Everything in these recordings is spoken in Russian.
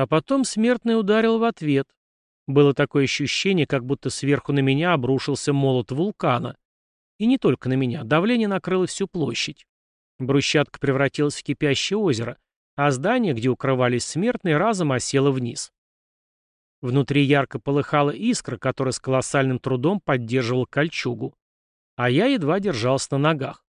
А потом смертный ударил в ответ. Было такое ощущение, как будто сверху на меня обрушился молот вулкана. И не только на меня, давление накрыло всю площадь. Брусчатка превратилась в кипящее озеро, а здание, где укрывались смертные, разом осело вниз. Внутри ярко полыхала искра, которая с колоссальным трудом поддерживала кольчугу. А я едва держался на ногах.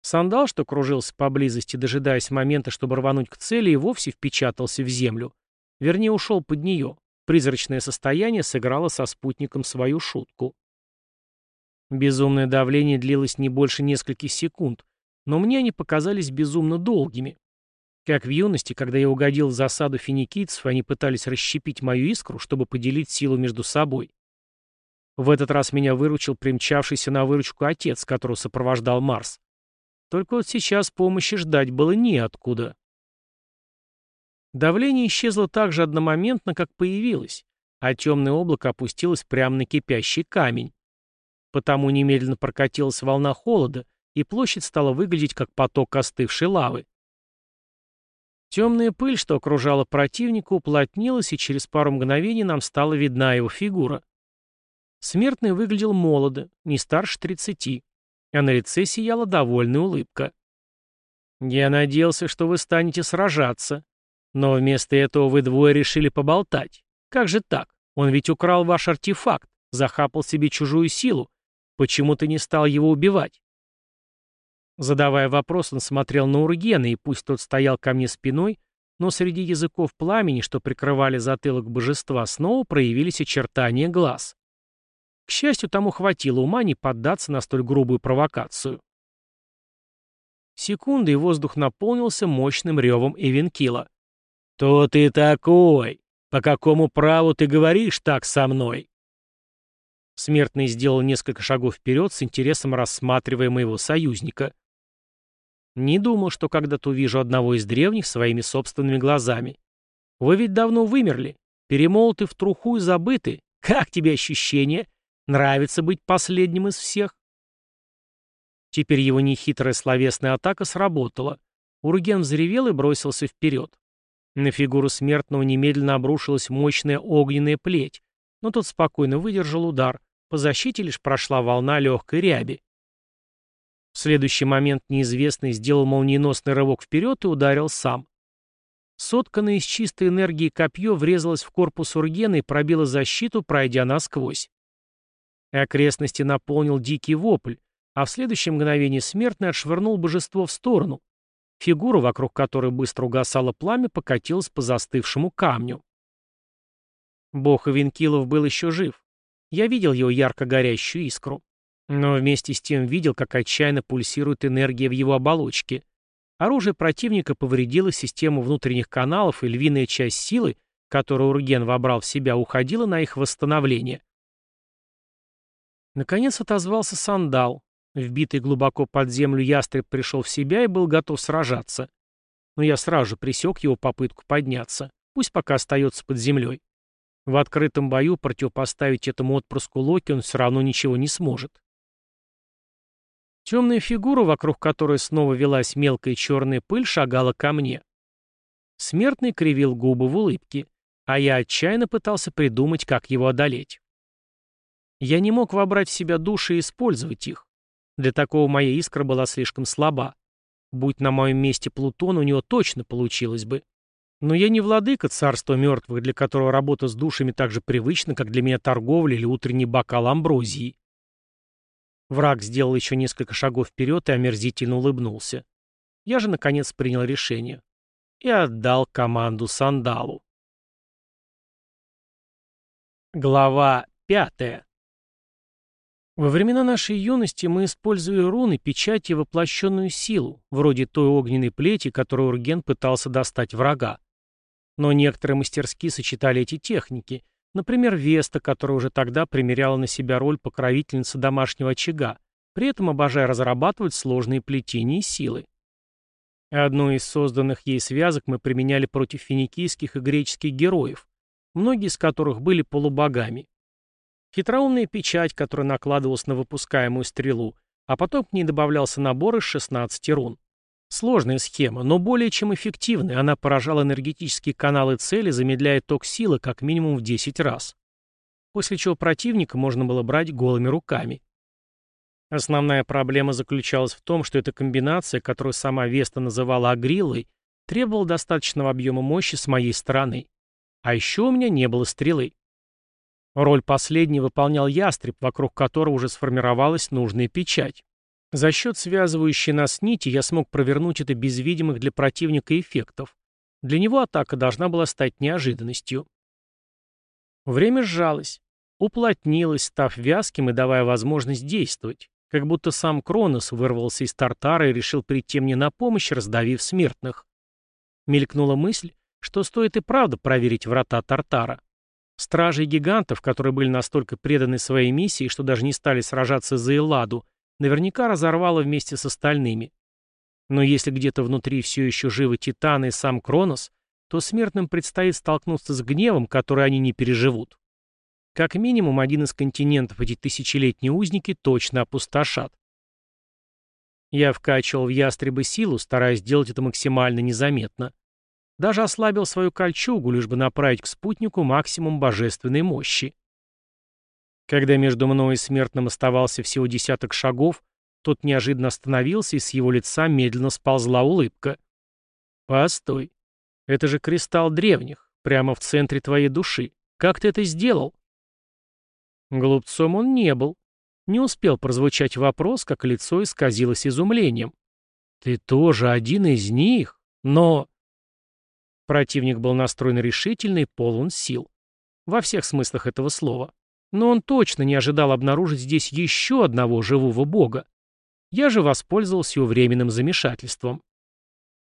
Сандал, что кружился поблизости, дожидаясь момента, чтобы рвануть к цели, и вовсе впечатался в землю. Вернее, ушел под нее. Призрачное состояние сыграло со спутником свою шутку. Безумное давление длилось не больше нескольких секунд, но мне они показались безумно долгими. Как в юности, когда я угодил в засаду финикийцев, они пытались расщепить мою искру, чтобы поделить силу между собой. В этот раз меня выручил примчавшийся на выручку отец, которого сопровождал Марс. Только вот сейчас помощи ждать было неоткуда. Давление исчезло так же одномоментно, как появилось, а темное облако опустилось прямо на кипящий камень. Потому немедленно прокатилась волна холода, и площадь стала выглядеть как поток остывшей лавы. Темная пыль, что окружала противника, уплотнилась, и через пару мгновений нам стала видна его фигура. Смертный выглядел молодо, не старше тридцати, а на лице сияла довольная улыбка. «Я надеялся, что вы станете сражаться, но вместо этого вы двое решили поболтать. Как же так? Он ведь украл ваш артефакт, захапал себе чужую силу. Почему ты не стал его убивать?» Задавая вопрос, он смотрел на Ургена, и пусть тот стоял ко мне спиной, но среди языков пламени, что прикрывали затылок божества, снова проявились очертания глаз. К счастью, тому хватило ума не поддаться на столь грубую провокацию. Секунды, и воздух наполнился мощным ревом Эвенкила. «Кто ты такой? По какому праву ты говоришь так со мной?» Смертный сделал несколько шагов вперед, с интересом рассматривая моего союзника. Не думал, что когда-то увижу одного из древних своими собственными глазами. Вы ведь давно вымерли, перемолоты в труху и забыты. Как тебе ощущение? Нравится быть последним из всех? Теперь его нехитрая словесная атака сработала. Урген взревел и бросился вперед. На фигуру смертного немедленно обрушилась мощная огненная плеть, но тот спокойно выдержал удар. По защите лишь прошла волна легкой ряби. В следующий момент неизвестный сделал молниеносный рывок вперед и ударил сам. Сотканное из чистой энергии копье врезалось в корпус Ургена и пробило защиту, пройдя насквозь. И окрестности наполнил дикий вопль, а в следующее мгновение смертный отшвырнул божество в сторону. Фигура, вокруг которой быстро угасало пламя, покатилась по застывшему камню. Бог Винкилов был еще жив. Я видел его ярко горящую искру. Но вместе с тем видел, как отчаянно пульсирует энергия в его оболочке. Оружие противника повредило систему внутренних каналов, и львиная часть силы, которую Урген вобрал в себя, уходила на их восстановление. Наконец отозвался сандал. Вбитый глубоко под землю ястреб пришел в себя и был готов сражаться. Но я сразу же пресек его попытку подняться. Пусть пока остается под землей. В открытом бою противопоставить этому отпрыску Локи он все равно ничего не сможет. Темная фигура, вокруг которой снова велась мелкая черная пыль, шагала ко мне. Смертный кривил губы в улыбке, а я отчаянно пытался придумать, как его одолеть. Я не мог вобрать в себя души и использовать их. Для такого моя искра была слишком слаба. Будь на моем месте Плутон, у него точно получилось бы. Но я не владыка царства мертвых, для которого работа с душами так же привычна, как для меня торговля или утренний бокал амброзии. Враг сделал еще несколько шагов вперед и омерзительно улыбнулся. Я же, наконец, принял решение. И отдал команду Сандалу. Глава пятая. Во времена нашей юности мы использовали руны, печати и воплощенную силу, вроде той огненной плети, которую Урген пытался достать врага. Но некоторые мастерски сочетали эти техники, Например, Веста, которая уже тогда примеряла на себя роль покровительницы домашнего очага, при этом обожая разрабатывать сложные плетения и силы. Одну из созданных ей связок мы применяли против финикийских и греческих героев, многие из которых были полубогами. Хитроумная печать, которая накладывалась на выпускаемую стрелу, а потом к ней добавлялся набор из 16 рун. Сложная схема, но более чем эффективная. Она поражала энергетические каналы цели, замедляя ток силы как минимум в 10 раз. После чего противника можно было брать голыми руками. Основная проблема заключалась в том, что эта комбинация, которую сама Веста называла агриллой, требовала достаточного объема мощи с моей стороны. А еще у меня не было стрелы. Роль последней выполнял ястреб, вокруг которого уже сформировалась нужная печать. За счет связывающей нас нити я смог провернуть это без видимых для противника эффектов. Для него атака должна была стать неожиданностью. Время сжалось, уплотнилось, став вязким и давая возможность действовать, как будто сам Кронос вырвался из Тартара и решил прийти мне на помощь, раздавив смертных. Мелькнула мысль, что стоит и правда проверить врата Тартара. Стражи гигантов, которые были настолько преданы своей миссии, что даже не стали сражаться за Элладу, наверняка разорвало вместе с остальными. Но если где-то внутри все еще живы Титаны и сам Кронос, то смертным предстоит столкнуться с гневом, который они не переживут. Как минимум, один из континентов эти тысячелетние узники точно опустошат. Я вкачивал в ястребы силу, стараясь сделать это максимально незаметно. Даже ослабил свою кольчугу, лишь бы направить к спутнику максимум божественной мощи. Когда между мной и смертным оставался всего десяток шагов, тот неожиданно остановился, и с его лица медленно сползла улыбка. «Постой. Это же кристалл древних, прямо в центре твоей души. Как ты это сделал?» Глупцом он не был. Не успел прозвучать вопрос, как лицо исказилось изумлением. «Ты тоже один из них? Но...» Противник был настроен решительно и полон сил. Во всех смыслах этого слова. Но он точно не ожидал обнаружить здесь еще одного живого бога. Я же воспользовался его временным замешательством.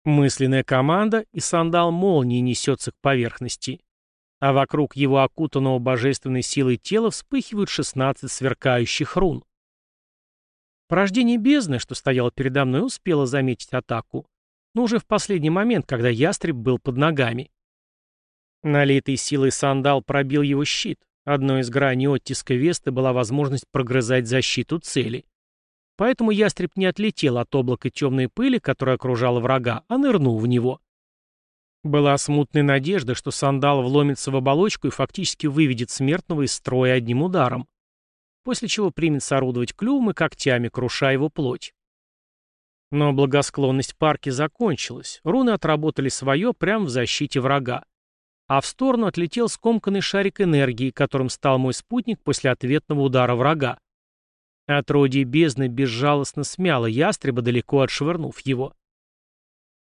Мысленная команда, и сандал молнии несется к поверхности. А вокруг его окутанного божественной силой тела вспыхивают 16 сверкающих рун. Порождение бездны, что стояло передо мной, успело заметить атаку, но уже в последний момент, когда ястреб был под ногами. Налитый силой сандал пробил его щит, Одной из граней оттиска Весты была возможность прогрызать защиту цели. Поэтому ястреб не отлетел от облака темной пыли, которая окружала врага, а нырнул в него. Была смутная надежда, что сандал вломится в оболочку и фактически выведет смертного из строя одним ударом, после чего примется орудовать клювом и когтями, крушая его плоть. Но благосклонность парки закончилась, руны отработали свое прямо в защите врага а в сторону отлетел скомканный шарик энергии, которым стал мой спутник после ответного удара врага. Отродье бездны безжалостно смяло ястреба, далеко отшвырнув его.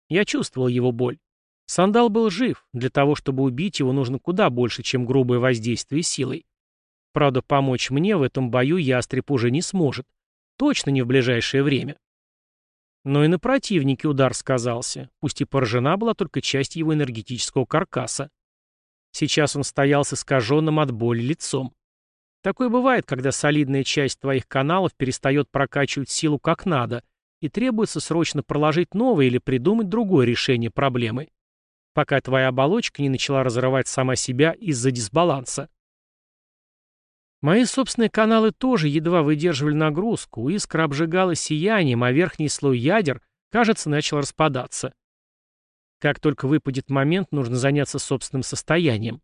Я чувствовал его боль. Сандал был жив, для того, чтобы убить его, нужно куда больше, чем грубое воздействие силой. Правда, помочь мне в этом бою ястреб уже не сможет. Точно не в ближайшее время. Но и на противнике удар сказался, пусть и поражена была только часть его энергетического каркаса. Сейчас он стоял с искаженным от боли лицом. Такое бывает, когда солидная часть твоих каналов перестает прокачивать силу как надо, и требуется срочно проложить новое или придумать другое решение проблемы, пока твоя оболочка не начала разрывать сама себя из-за дисбаланса. Мои собственные каналы тоже едва выдерживали нагрузку, искра обжигала сиянием, а верхний слой ядер, кажется, начал распадаться. Как только выпадет момент, нужно заняться собственным состоянием.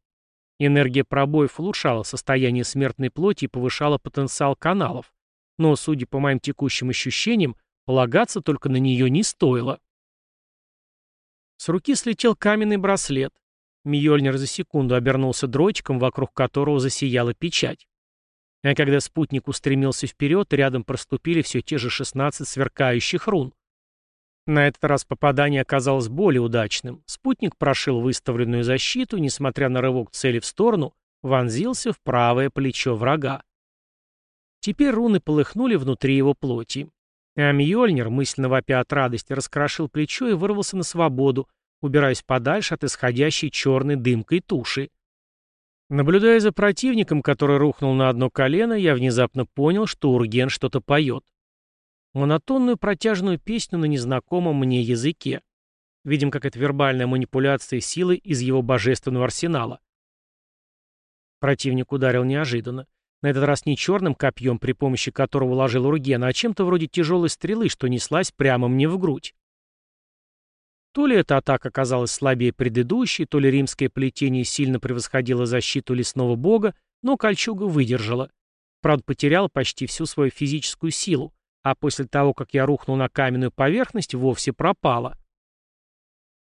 Энергия пробоев улучшала состояние смертной плоти и повышала потенциал каналов. Но, судя по моим текущим ощущениям, полагаться только на нее не стоило. С руки слетел каменный браслет. Мьёльнир за секунду обернулся дротиком, вокруг которого засияла печать. А когда спутник устремился вперед, рядом проступили все те же 16 сверкающих рун. На этот раз попадание оказалось более удачным. Спутник прошил выставленную защиту, несмотря на рывок цели в сторону, вонзился в правое плечо врага. Теперь руны полыхнули внутри его плоти. А Мьёльнир, мысленно вопя от радости, раскрошил плечо и вырвался на свободу, убираясь подальше от исходящей черной дымкой туши. Наблюдая за противником, который рухнул на одно колено, я внезапно понял, что Урген что-то поет монотонную протяжную песню на незнакомом мне языке. Видим, как это вербальная манипуляция силой из его божественного арсенала. Противник ударил неожиданно. На этот раз не черным копьем, при помощи которого уложил Ургена, а чем-то вроде тяжелой стрелы, что неслась прямо мне в грудь. То ли эта атака оказалась слабее предыдущей, то ли римское плетение сильно превосходило защиту лесного бога, но кольчуга выдержала. Правда, потеряла почти всю свою физическую силу, а после того, как я рухнул на каменную поверхность, вовсе пропала.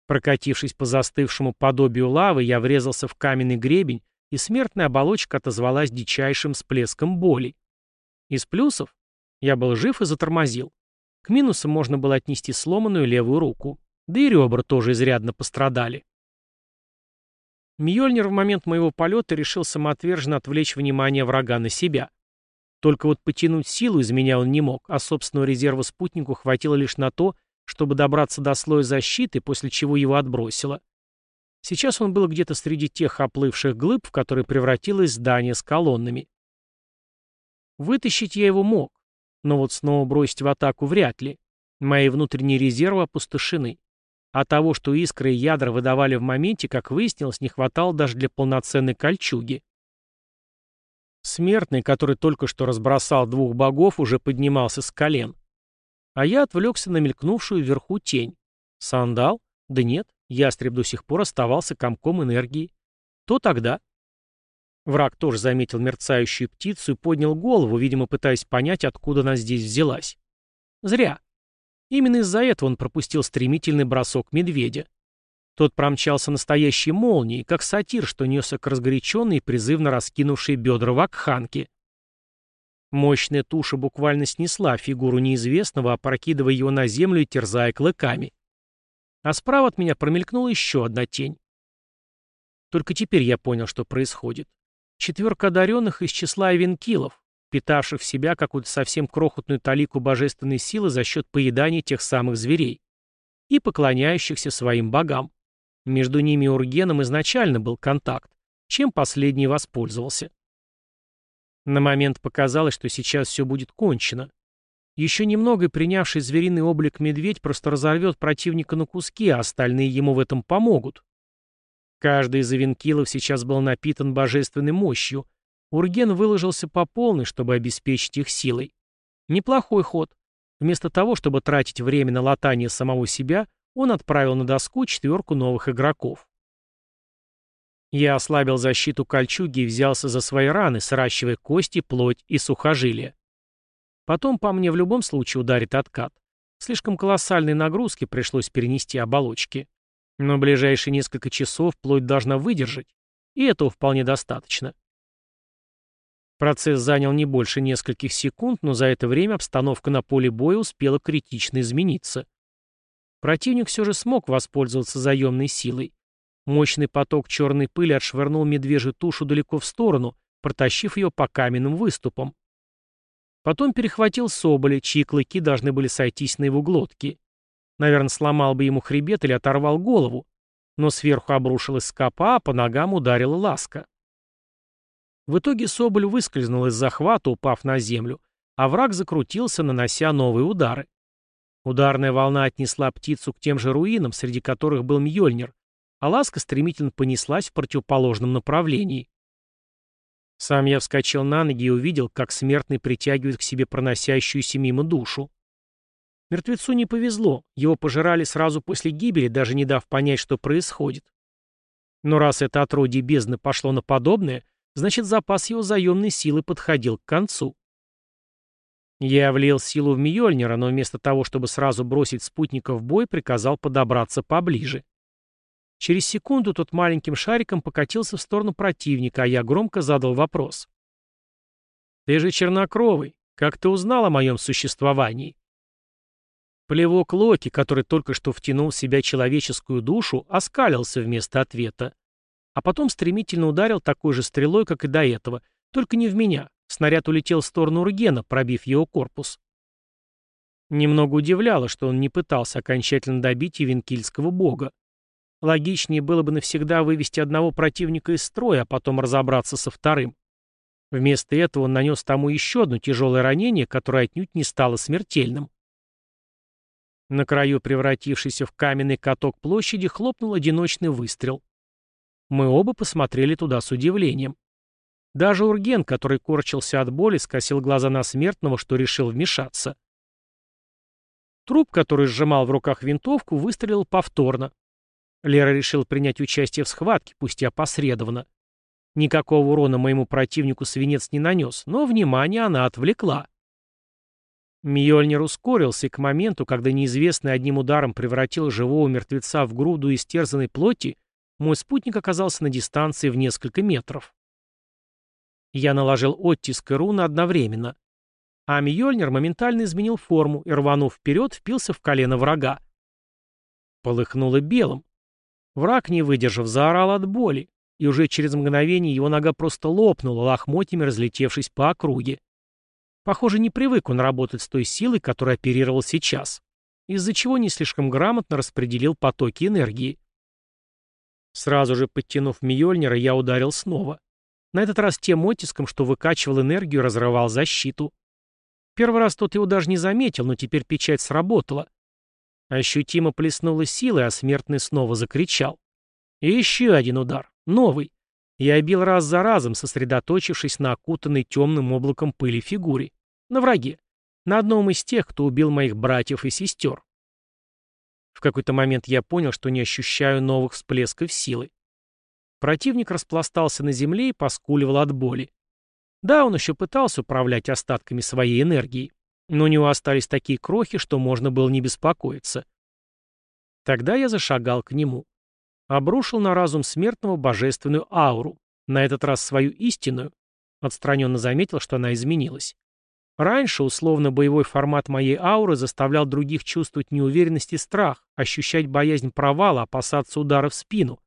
Прокатившись по застывшему подобию лавы, я врезался в каменный гребень, и смертная оболочка отозвалась дичайшим всплеском боли. Из плюсов я был жив и затормозил. К минусам можно было отнести сломанную левую руку. Да и ребра тоже изрядно пострадали. Мьёльнир в момент моего полета решил самоотверженно отвлечь внимание врага на себя. Только вот потянуть силу из меня он не мог, а собственного резерва спутнику хватило лишь на то, чтобы добраться до слоя защиты, после чего его отбросило. Сейчас он был где-то среди тех оплывших глыб, в которые превратилось здание с колоннами. Вытащить я его мог, но вот снова бросить в атаку вряд ли. Мои внутренние резервы опустошены. А того, что искры и ядра выдавали в моменте, как выяснилось, не хватало даже для полноценной кольчуги. Смертный, который только что разбросал двух богов, уже поднимался с колен. А я отвлекся на мелькнувшую вверху тень. Сандал? Да нет, ястреб до сих пор оставался комком энергии. То тогда. Враг тоже заметил мерцающую птицу и поднял голову, видимо, пытаясь понять, откуда она здесь взялась. Зря. Именно из-за этого он пропустил стремительный бросок медведя. Тот промчался настоящей молнией, как сатир, что несся к разгоряченной и призывно раскинувшей бедра вакханке. Мощная туша буквально снесла фигуру неизвестного, опрокидывая его на землю и терзая клыками. А справа от меня промелькнула еще одна тень. Только теперь я понял, что происходит. Четверка одаренных из числа Эвенкилов, питавших в себя какую-то совсем крохотную талику божественной силы за счет поедания тех самых зверей, и поклоняющихся своим богам. Между ними и Ургеном изначально был контакт, чем последний воспользовался. На момент показалось, что сейчас все будет кончено. Еще немного и принявший звериный облик медведь просто разорвет противника на куски, а остальные ему в этом помогут. Каждый из авенкилов сейчас был напитан божественной мощью, Урген выложился по полной, чтобы обеспечить их силой. Неплохой ход. Вместо того, чтобы тратить время на латание самого себя, он отправил на доску четверку новых игроков. Я ослабил защиту кольчуги и взялся за свои раны, сращивая кости, плоть и сухожилия. Потом по мне в любом случае ударит откат. Слишком колоссальные нагрузки пришлось перенести оболочки. Но ближайшие несколько часов плоть должна выдержать, и этого вполне достаточно. Процесс занял не больше нескольких секунд, но за это время обстановка на поле боя успела критично измениться. Противник все же смог воспользоваться заемной силой. Мощный поток черной пыли отшвырнул медвежью тушу далеко в сторону, протащив ее по каменным выступам. Потом перехватил соболя, чьи клыки должны были сойтись на его глотке. Наверное, сломал бы ему хребет или оторвал голову. Но сверху обрушилась скопа, а по ногам ударила ласка. В итоге Соболь выскользнул из захвата, упав на землю, а враг закрутился, нанося новые удары. Ударная волна отнесла птицу к тем же руинам, среди которых был Мьёльнир, а ласка стремительно понеслась в противоположном направлении. Сам я вскочил на ноги и увидел, как смертный притягивает к себе проносящуюся мимо душу. Мертвецу не повезло, его пожирали сразу после гибели, даже не дав понять, что происходит. Но раз это отродье бездны пошло на подобное, Значит, запас его заемной силы подходил к концу. Я влил силу в Мьёльнира, но вместо того, чтобы сразу бросить спутника в бой, приказал подобраться поближе. Через секунду тот маленьким шариком покатился в сторону противника, а я громко задал вопрос. «Ты же чернокровый. Как ты узнал о моем существовании?» Плевок Локи, который только что втянул в себя человеческую душу, оскалился вместо ответа а потом стремительно ударил такой же стрелой, как и до этого, только не в меня. Снаряд улетел в сторону Ургена, пробив его корпус. Немного удивляло, что он не пытался окончательно добить Ивенкильского бога. Логичнее было бы навсегда вывести одного противника из строя, а потом разобраться со вторым. Вместо этого он нанес тому еще одно тяжелое ранение, которое отнюдь не стало смертельным. На краю превратившейся в каменный каток площади хлопнул одиночный выстрел. Мы оба посмотрели туда с удивлением. Даже Урген, который корчился от боли, скосил глаза на смертного, что решил вмешаться. Труп, который сжимал в руках винтовку, выстрелил повторно. Лера решил принять участие в схватке, пусть и опосредованно. Никакого урона моему противнику свинец не нанес, но внимание она отвлекла. Мьёльнир ускорился, и к моменту, когда неизвестный одним ударом превратил живого мертвеца в груду истерзанной плоти, мой спутник оказался на дистанции в несколько метров. Я наложил оттиск и руны одновременно. А Мьёльнир моментально изменил форму и, рванув вперед, впился в колено врага. Полыхнуло белым. Враг, не выдержав, заорал от боли, и уже через мгновение его нога просто лопнула, лохмотьями разлетевшись по округе. Похоже, не привык он работать с той силой, которой оперировал сейчас, из-за чего не слишком грамотно распределил потоки энергии. Сразу же подтянув Мьёльнира, я ударил снова. На этот раз тем оттиском, что выкачивал энергию, разрывал защиту. Первый раз тот его даже не заметил, но теперь печать сработала. Ощутимо плеснула силой, а смертный снова закричал. И еще один удар. Новый. Я бил раз за разом, сосредоточившись на окутанной темным облаком пыли фигуре. На враге. На одном из тех, кто убил моих братьев и сестер. В какой-то момент я понял, что не ощущаю новых всплесков силы. Противник распластался на земле и поскуливал от боли. Да, он еще пытался управлять остатками своей энергии, но у него остались такие крохи, что можно было не беспокоиться. Тогда я зашагал к нему. Обрушил на разум смертного божественную ауру, на этот раз свою истинную. Отстраненно заметил, что она изменилась. Раньше условно-боевой формат моей ауры заставлял других чувствовать неуверенность и страх, ощущать боязнь провала, опасаться удара в спину.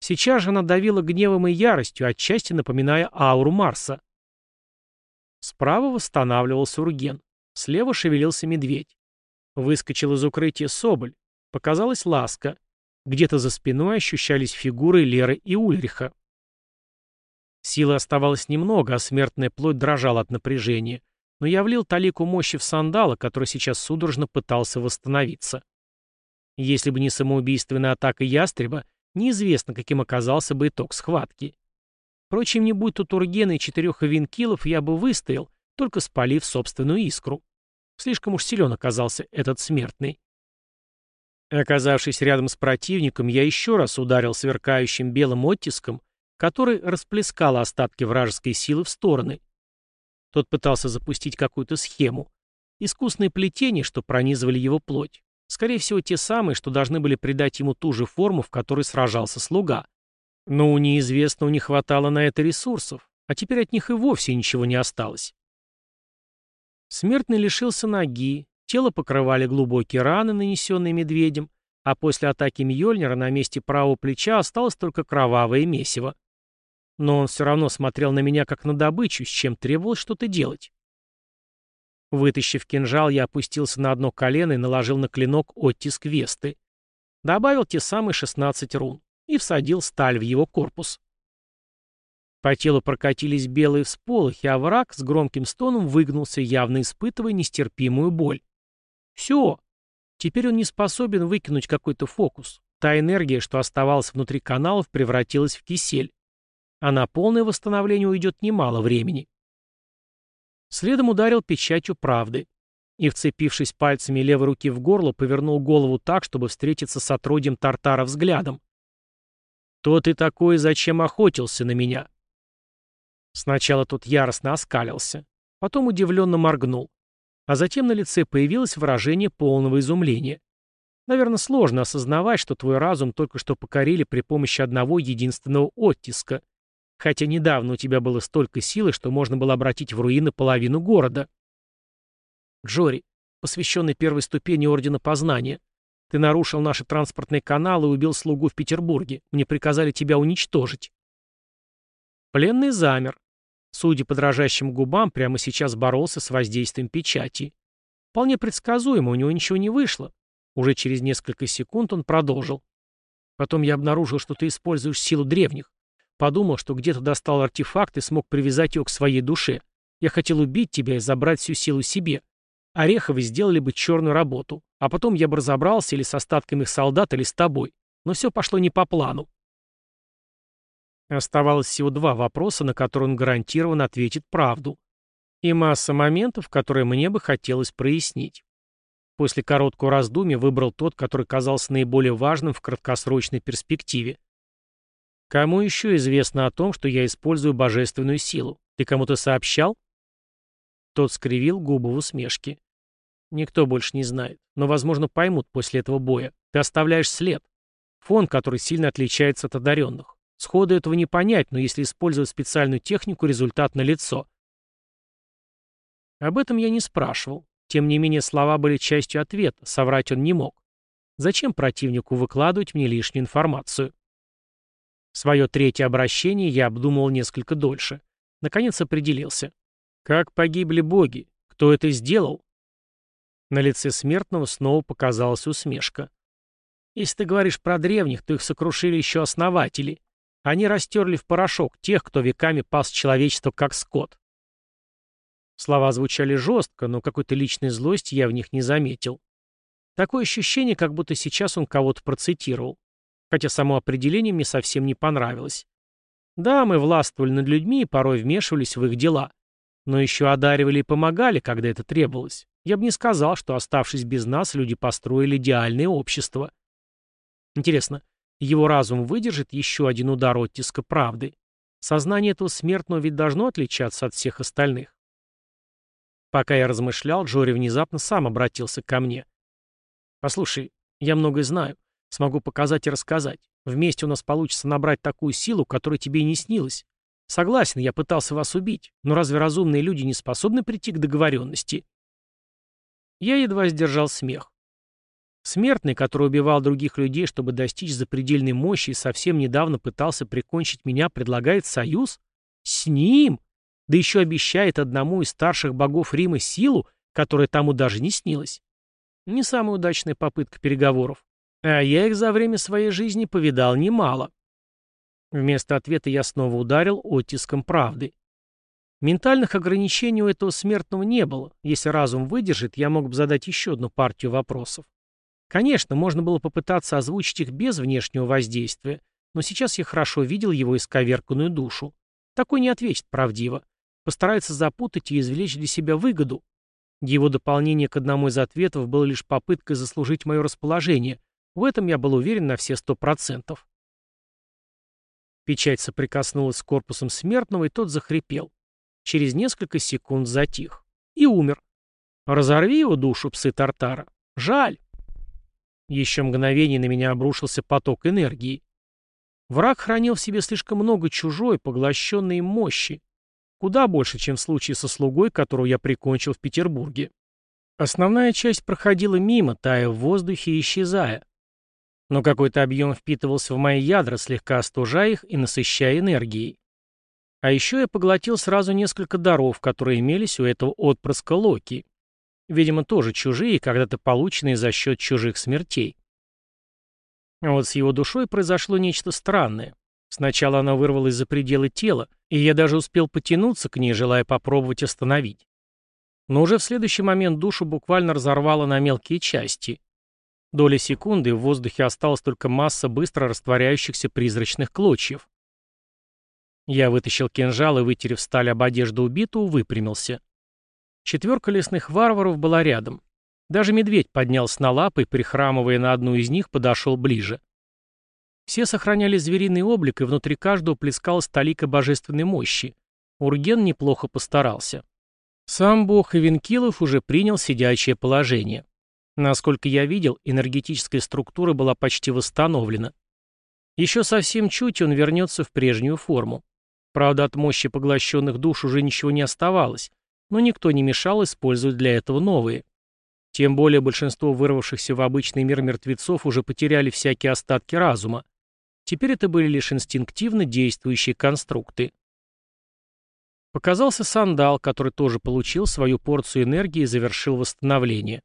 Сейчас же она давила гневом и яростью, отчасти напоминая ауру Марса. Справа восстанавливался Урген. Слева шевелился медведь. Выскочил из укрытия Соболь. Показалась ласка. Где-то за спиной ощущались фигуры Леры и Ульриха. Силы оставалось немного, а смертная плоть дрожала от напряжения. Но я влил талику мощи в сандала, который сейчас судорожно пытался восстановиться. Если бы не самоубийственная атака ястреба, неизвестно, каким оказался бы итог схватки. Впрочем, не будь тут Ургена и четырех винкилов, я бы выстоял, только спалив собственную искру. Слишком уж силен оказался этот смертный. Оказавшись рядом с противником, я еще раз ударил сверкающим белым оттиском, который расплескал остатки вражеской силы в стороны. Тот пытался запустить какую-то схему. Искусные плетения, что пронизывали его плоть. Скорее всего, те самые, что должны были придать ему ту же форму, в которой сражался слуга. Но у неизвестного не хватало на это ресурсов, а теперь от них и вовсе ничего не осталось. Смертный лишился ноги, тело покрывали глубокие раны, нанесенные медведем, а после атаки Мьёльнира на месте правого плеча осталось только кровавое месиво. Но он все равно смотрел на меня как на добычу, с чем требовалось что-то делать. Вытащив кинжал, я опустился на одно колено и наложил на клинок оттиск Весты. Добавил те самые 16 рун и всадил сталь в его корпус. По телу прокатились белые всполохи, а враг с громким стоном выгнулся, явно испытывая нестерпимую боль. Все. Теперь он не способен выкинуть какой-то фокус. Та энергия, что оставалась внутри каналов, превратилась в кисель. А на полное восстановление уйдет немало времени. Следом ударил печатью правды. И, вцепившись пальцами левой руки в горло, повернул голову так, чтобы встретиться с отродьем Тартара взглядом. «То ты такой, зачем охотился на меня?» Сначала тот яростно оскалился, потом удивленно моргнул, а затем на лице появилось выражение полного изумления. Наверное, сложно осознавать, что твой разум только что покорили при помощи одного единственного оттиска, хотя недавно у тебя было столько силы, что можно было обратить в руины половину города. Джори, посвященный первой ступени Ордена Познания, ты нарушил наши транспортные каналы и убил слугу в Петербурге. Мне приказали тебя уничтожить. Пленный замер. Судя по дрожащим губам, прямо сейчас боролся с воздействием печати. Вполне предсказуемо, у него ничего не вышло. Уже через несколько секунд он продолжил. Потом я обнаружил, что ты используешь силу древних. Подумал, что где-то достал артефакт и смог привязать его к своей душе. Я хотел убить тебя и забрать всю силу себе. Ореховы сделали бы черную работу. А потом я бы разобрался или с остатками их солдат, или с тобой. Но все пошло не по плану. Оставалось всего два вопроса, на которые он гарантированно ответит правду. И масса моментов, которые мне бы хотелось прояснить. После короткого раздумья выбрал тот, который казался наиболее важным в краткосрочной перспективе. Кому еще известно о том, что я использую божественную силу? Ты кому-то сообщал? Тот скривил губы в усмешке. Никто больше не знает, но, возможно, поймут после этого боя. Ты оставляешь след. Фон, который сильно отличается от одаренных. Сходу этого не понять, но если использовать специальную технику, результат налицо. Об этом я не спрашивал. Тем не менее, слова были частью ответа, соврать он не мог. Зачем противнику выкладывать мне лишнюю информацию? Свое третье обращение я обдумывал несколько дольше. Наконец определился. Как погибли боги? Кто это сделал? На лице смертного снова показалась усмешка. Если ты говоришь про древних, то их сокрушили еще основатели. Они растерли в порошок тех, кто веками пас человечество как скот. Слова звучали жестко, но какой-то личной злости я в них не заметил. Такое ощущение, как будто сейчас он кого-то процитировал. Хотя само определение мне совсем не понравилось. Да, мы властвовали над людьми и порой вмешивались в их дела. Но еще одаривали и помогали, когда это требовалось. Я бы не сказал, что, оставшись без нас, люди построили идеальное общество. Интересно, его разум выдержит еще один удар оттиска правды? Сознание этого смертного ведь должно отличаться от всех остальных. Пока я размышлял, Джори внезапно сам обратился ко мне. «Послушай, я многое знаю. Смогу показать и рассказать. Вместе у нас получится набрать такую силу, которая тебе и не снилась. Согласен, я пытался вас убить, но разве разумные люди не способны прийти к договоренности?» Я едва сдержал смех. Смертный, который убивал других людей, чтобы достичь запредельной мощи и совсем недавно пытался прикончить меня, предлагает союз? С ним? Да еще обещает одному из старших богов Рима силу, которая тому даже не снилась. Не самая удачная попытка переговоров. А я их за время своей жизни повидал немало. Вместо ответа я снова ударил оттиском правды. Ментальных ограничений у этого смертного не было. Если разум выдержит, я мог бы задать еще одну партию вопросов. Конечно, можно было попытаться озвучить их без внешнего воздействия, но сейчас я хорошо видел его исковерканную душу. Такой не ответит правдиво. Постарается запутать и извлечь для себя выгоду. Его дополнение к одному из ответов было лишь попыткой заслужить мое расположение. В этом я был уверен на все сто процентов. Печать соприкоснулась с корпусом смертного, и тот захрипел. Через несколько секунд затих. И умер. Разорви его душу, псы Тартара. Жаль. Еще мгновение на меня обрушился поток энергии. Враг хранил в себе слишком много чужой, поглощенной мощи. Куда больше, чем в случае со слугой, которого я прикончил в Петербурге. Основная часть проходила мимо, тая в воздухе и исчезая. Но какой-то объем впитывался в мои ядра, слегка остужая их и насыщая энергией. А еще я поглотил сразу несколько даров, которые имелись у этого отпрыска Локи. Видимо, тоже чужие, когда-то полученные за счет чужих смертей. А вот с его душой произошло нечто странное. Сначала она вырвалась за пределы тела, и я даже успел потянуться к ней, желая попробовать остановить. Но уже в следующий момент душу буквально разорвало на мелкие части. Доля секунды в воздухе осталась только масса быстро растворяющихся призрачных клочьев. Я вытащил кинжал и, вытерев сталь об одежду убитого, выпрямился. Четверка лесных варваров была рядом. Даже медведь поднялся на лапы и, прихрамывая на одну из них, подошел ближе. Все сохраняли звериный облик, и внутри каждого плескалась талика божественной мощи. Урген неплохо постарался. Сам бог Ивенкилов уже принял сидячее положение. Насколько я видел, энергетическая структура была почти восстановлена. Еще совсем чуть, он вернется в прежнюю форму. Правда, от мощи поглощенных душ уже ничего не оставалось, но никто не мешал использовать для этого новые. Тем более большинство вырвавшихся в обычный мир мертвецов уже потеряли всякие остатки разума. Теперь это были лишь инстинктивно действующие конструкты. Показался сандал, который тоже получил свою порцию энергии и завершил восстановление.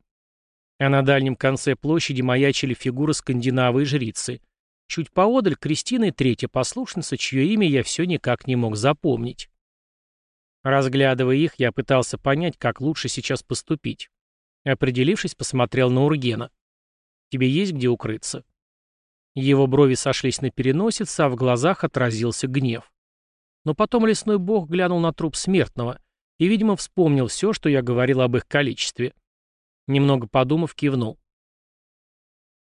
А на дальнем конце площади маячили фигуры скандинавы жрицы — Чуть поодаль Кристина и третья послушница, чье имя я все никак не мог запомнить. Разглядывая их, я пытался понять, как лучше сейчас поступить. Определившись, посмотрел на Ургена. «Тебе есть где укрыться?» Его брови сошлись на переносице, а в глазах отразился гнев. Но потом лесной бог глянул на труп смертного и, видимо, вспомнил все, что я говорил об их количестве. Немного подумав, кивнул.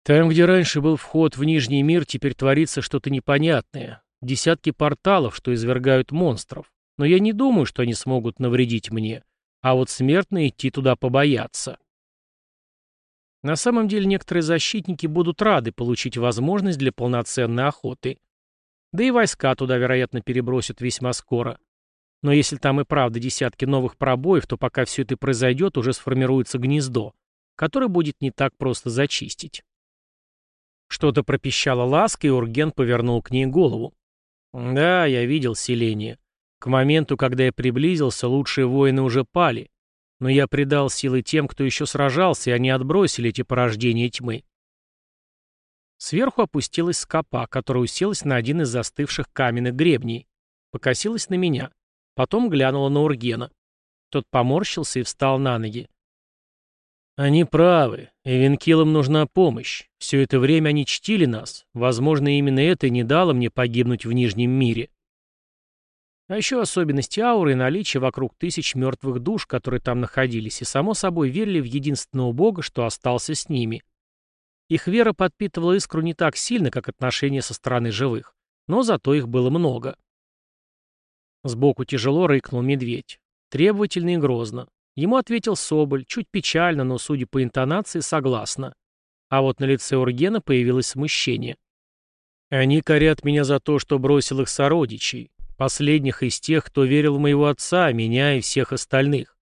Там, где раньше был вход в Нижний мир, теперь творится что-то непонятное. Десятки порталов, что извергают монстров. Но я не думаю, что они смогут навредить мне. А вот смертные идти туда побоятся. На самом деле некоторые защитники будут рады получить возможность для полноценной охоты. Да и войска туда, вероятно, перебросят весьма скоро. Но если там и правда десятки новых пробоев, то пока все это произойдет, уже сформируется гнездо, которое будет не так просто зачистить. Что-то пропищало ласка, и Урген повернул к ней голову. Да, я видел селение. К моменту, когда я приблизился, лучшие воины уже пали. Но я придал силы тем, кто еще сражался, и они отбросили эти порождения тьмы. Сверху опустилась скопа, которая уселась на один из застывших каменных гребней. Покосилась на меня. Потом глянула на Ургена. Тот поморщился и встал на ноги. Они правы. Эвенкилам нужна помощь. Все это время они чтили нас. Возможно, именно это и не дало мне погибнуть в Нижнем мире. А еще особенности ауры и наличие вокруг тысяч мертвых душ, которые там находились, и, само собой, верили в единственного бога, что остался с ними. Их вера подпитывала искру не так сильно, как отношения со стороны живых, но зато их было много. Сбоку тяжело рыкнул медведь. Требовательно и грозно. Ему ответил Соболь, чуть печально, но, судя по интонации, согласно. А вот на лице Ургена появилось смущение. «Они корят меня за то, что бросил их сородичей, последних из тех, кто верил в моего отца, меня и всех остальных.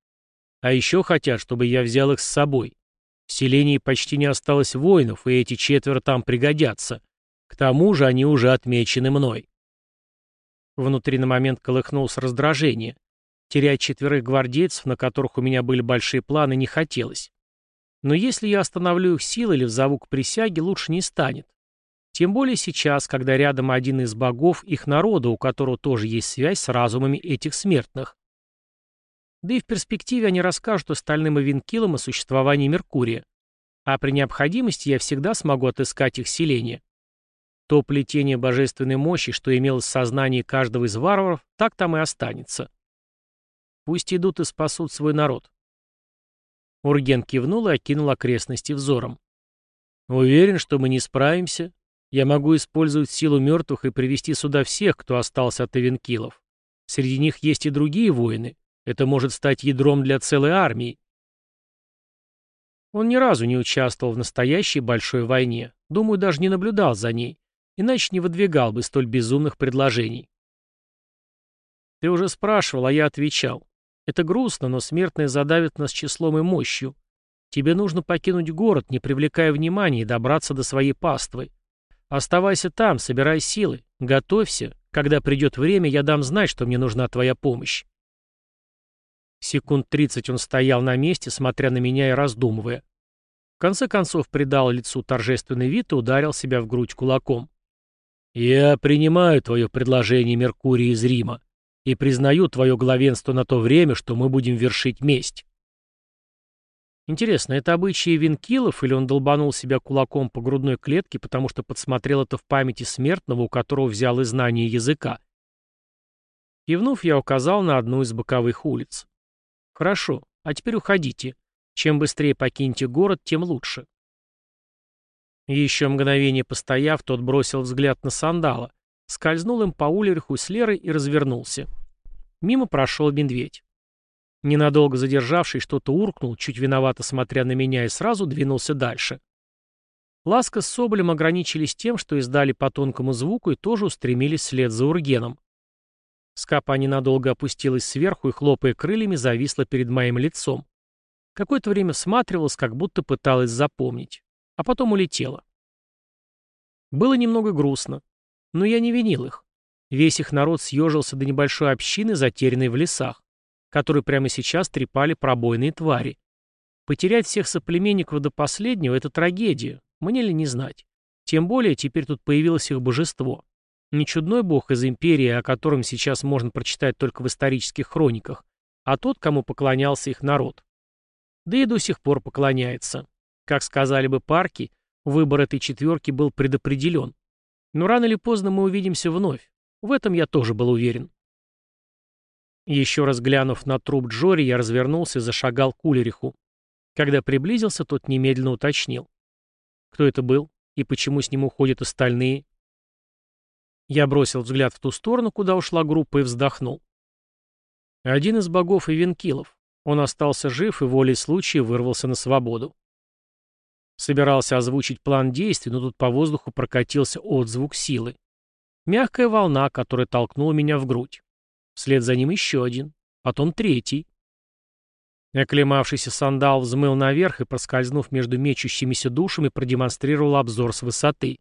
А еще хотят, чтобы я взял их с собой. В селении почти не осталось воинов, и эти четверо там пригодятся. К тому же они уже отмечены мной». Внутри на момент колыхнулось раздражение. Терять четверых гвардейцев, на которых у меня были большие планы, не хотелось. Но если я остановлю их силой или взову к присяге, лучше не станет. Тем более сейчас, когда рядом один из богов их народа, у которого тоже есть связь с разумами этих смертных. Да и в перспективе они расскажут остальным Эвенкилам о существовании Меркурия. А при необходимости я всегда смогу отыскать их селение. То плетение божественной мощи, что имелось в сознании каждого из варваров, так там и останется. Пусть идут и спасут свой народ. Урген кивнул и окинул окрестности взором. Уверен, что мы не справимся. Я могу использовать силу мертвых и привести сюда всех, кто остался от Эвенкилов. Среди них есть и другие воины. Это может стать ядром для целой армии. Он ни разу не участвовал в настоящей большой войне. Думаю, даже не наблюдал за ней. Иначе не выдвигал бы столь безумных предложений. Ты уже спрашивал, а я отвечал. Это грустно, но смертные задавят нас числом и мощью. Тебе нужно покинуть город, не привлекая внимания, и добраться до своей паствы. Оставайся там, собирай силы, готовься. Когда придет время, я дам знать, что мне нужна твоя помощь. Секунд тридцать он стоял на месте, смотря на меня и раздумывая. В конце концов придал лицу торжественный вид и ударил себя в грудь кулаком. «Я принимаю твое предложение, Меркурий из Рима и признаю твое главенство на то время, что мы будем вершить месть. Интересно, это обычаи Винкилов, или он долбанул себя кулаком по грудной клетке, потому что подсмотрел это в памяти смертного, у которого взял и знание языка? Кивнув, я указал на одну из боковых улиц. Хорошо, а теперь уходите. Чем быстрее покинете город, тем лучше. Еще мгновение постояв, тот бросил взгляд на сандала, скользнул им по Улериху с Лерой и развернулся. Мимо прошел медведь. Ненадолго задержавший, что-то уркнул, чуть виновато смотря на меня, и сразу двинулся дальше. Ласка с Соболем ограничились тем, что издали по тонкому звуку и тоже устремились вслед за Ургеном. Скапа ненадолго опустилась сверху и, хлопая крыльями, зависла перед моим лицом. Какое-то время всматривалась, как будто пыталась запомнить. А потом улетела. Было немного грустно. Но я не винил их. Весь их народ съежился до небольшой общины, затерянной в лесах, которые прямо сейчас трепали пробойные твари. Потерять всех соплеменников до последнего — это трагедия, мне ли не знать. Тем более теперь тут появилось их божество. Не чудной бог из империи, о котором сейчас можно прочитать только в исторических хрониках, а тот, кому поклонялся их народ. Да и до сих пор поклоняется. Как сказали бы парки, выбор этой четверки был предопределен. Но рано или поздно мы увидимся вновь. В этом я тоже был уверен. Еще раз глянув на труп Джори, я развернулся и зашагал к Улериху. Когда приблизился, тот немедленно уточнил. Кто это был и почему с ним уходят остальные? Я бросил взгляд в ту сторону, куда ушла группа, и вздохнул. Один из богов и венкилов. Он остался жив и волей случая вырвался на свободу. Собирался озвучить план действий, но тут по воздуху прокатился отзвук силы. Мягкая волна, которая толкнула меня в грудь. Вслед за ним еще один, потом третий. Оклемавшийся сандал взмыл наверх и, проскользнув между мечущимися душами, продемонстрировал обзор с высоты.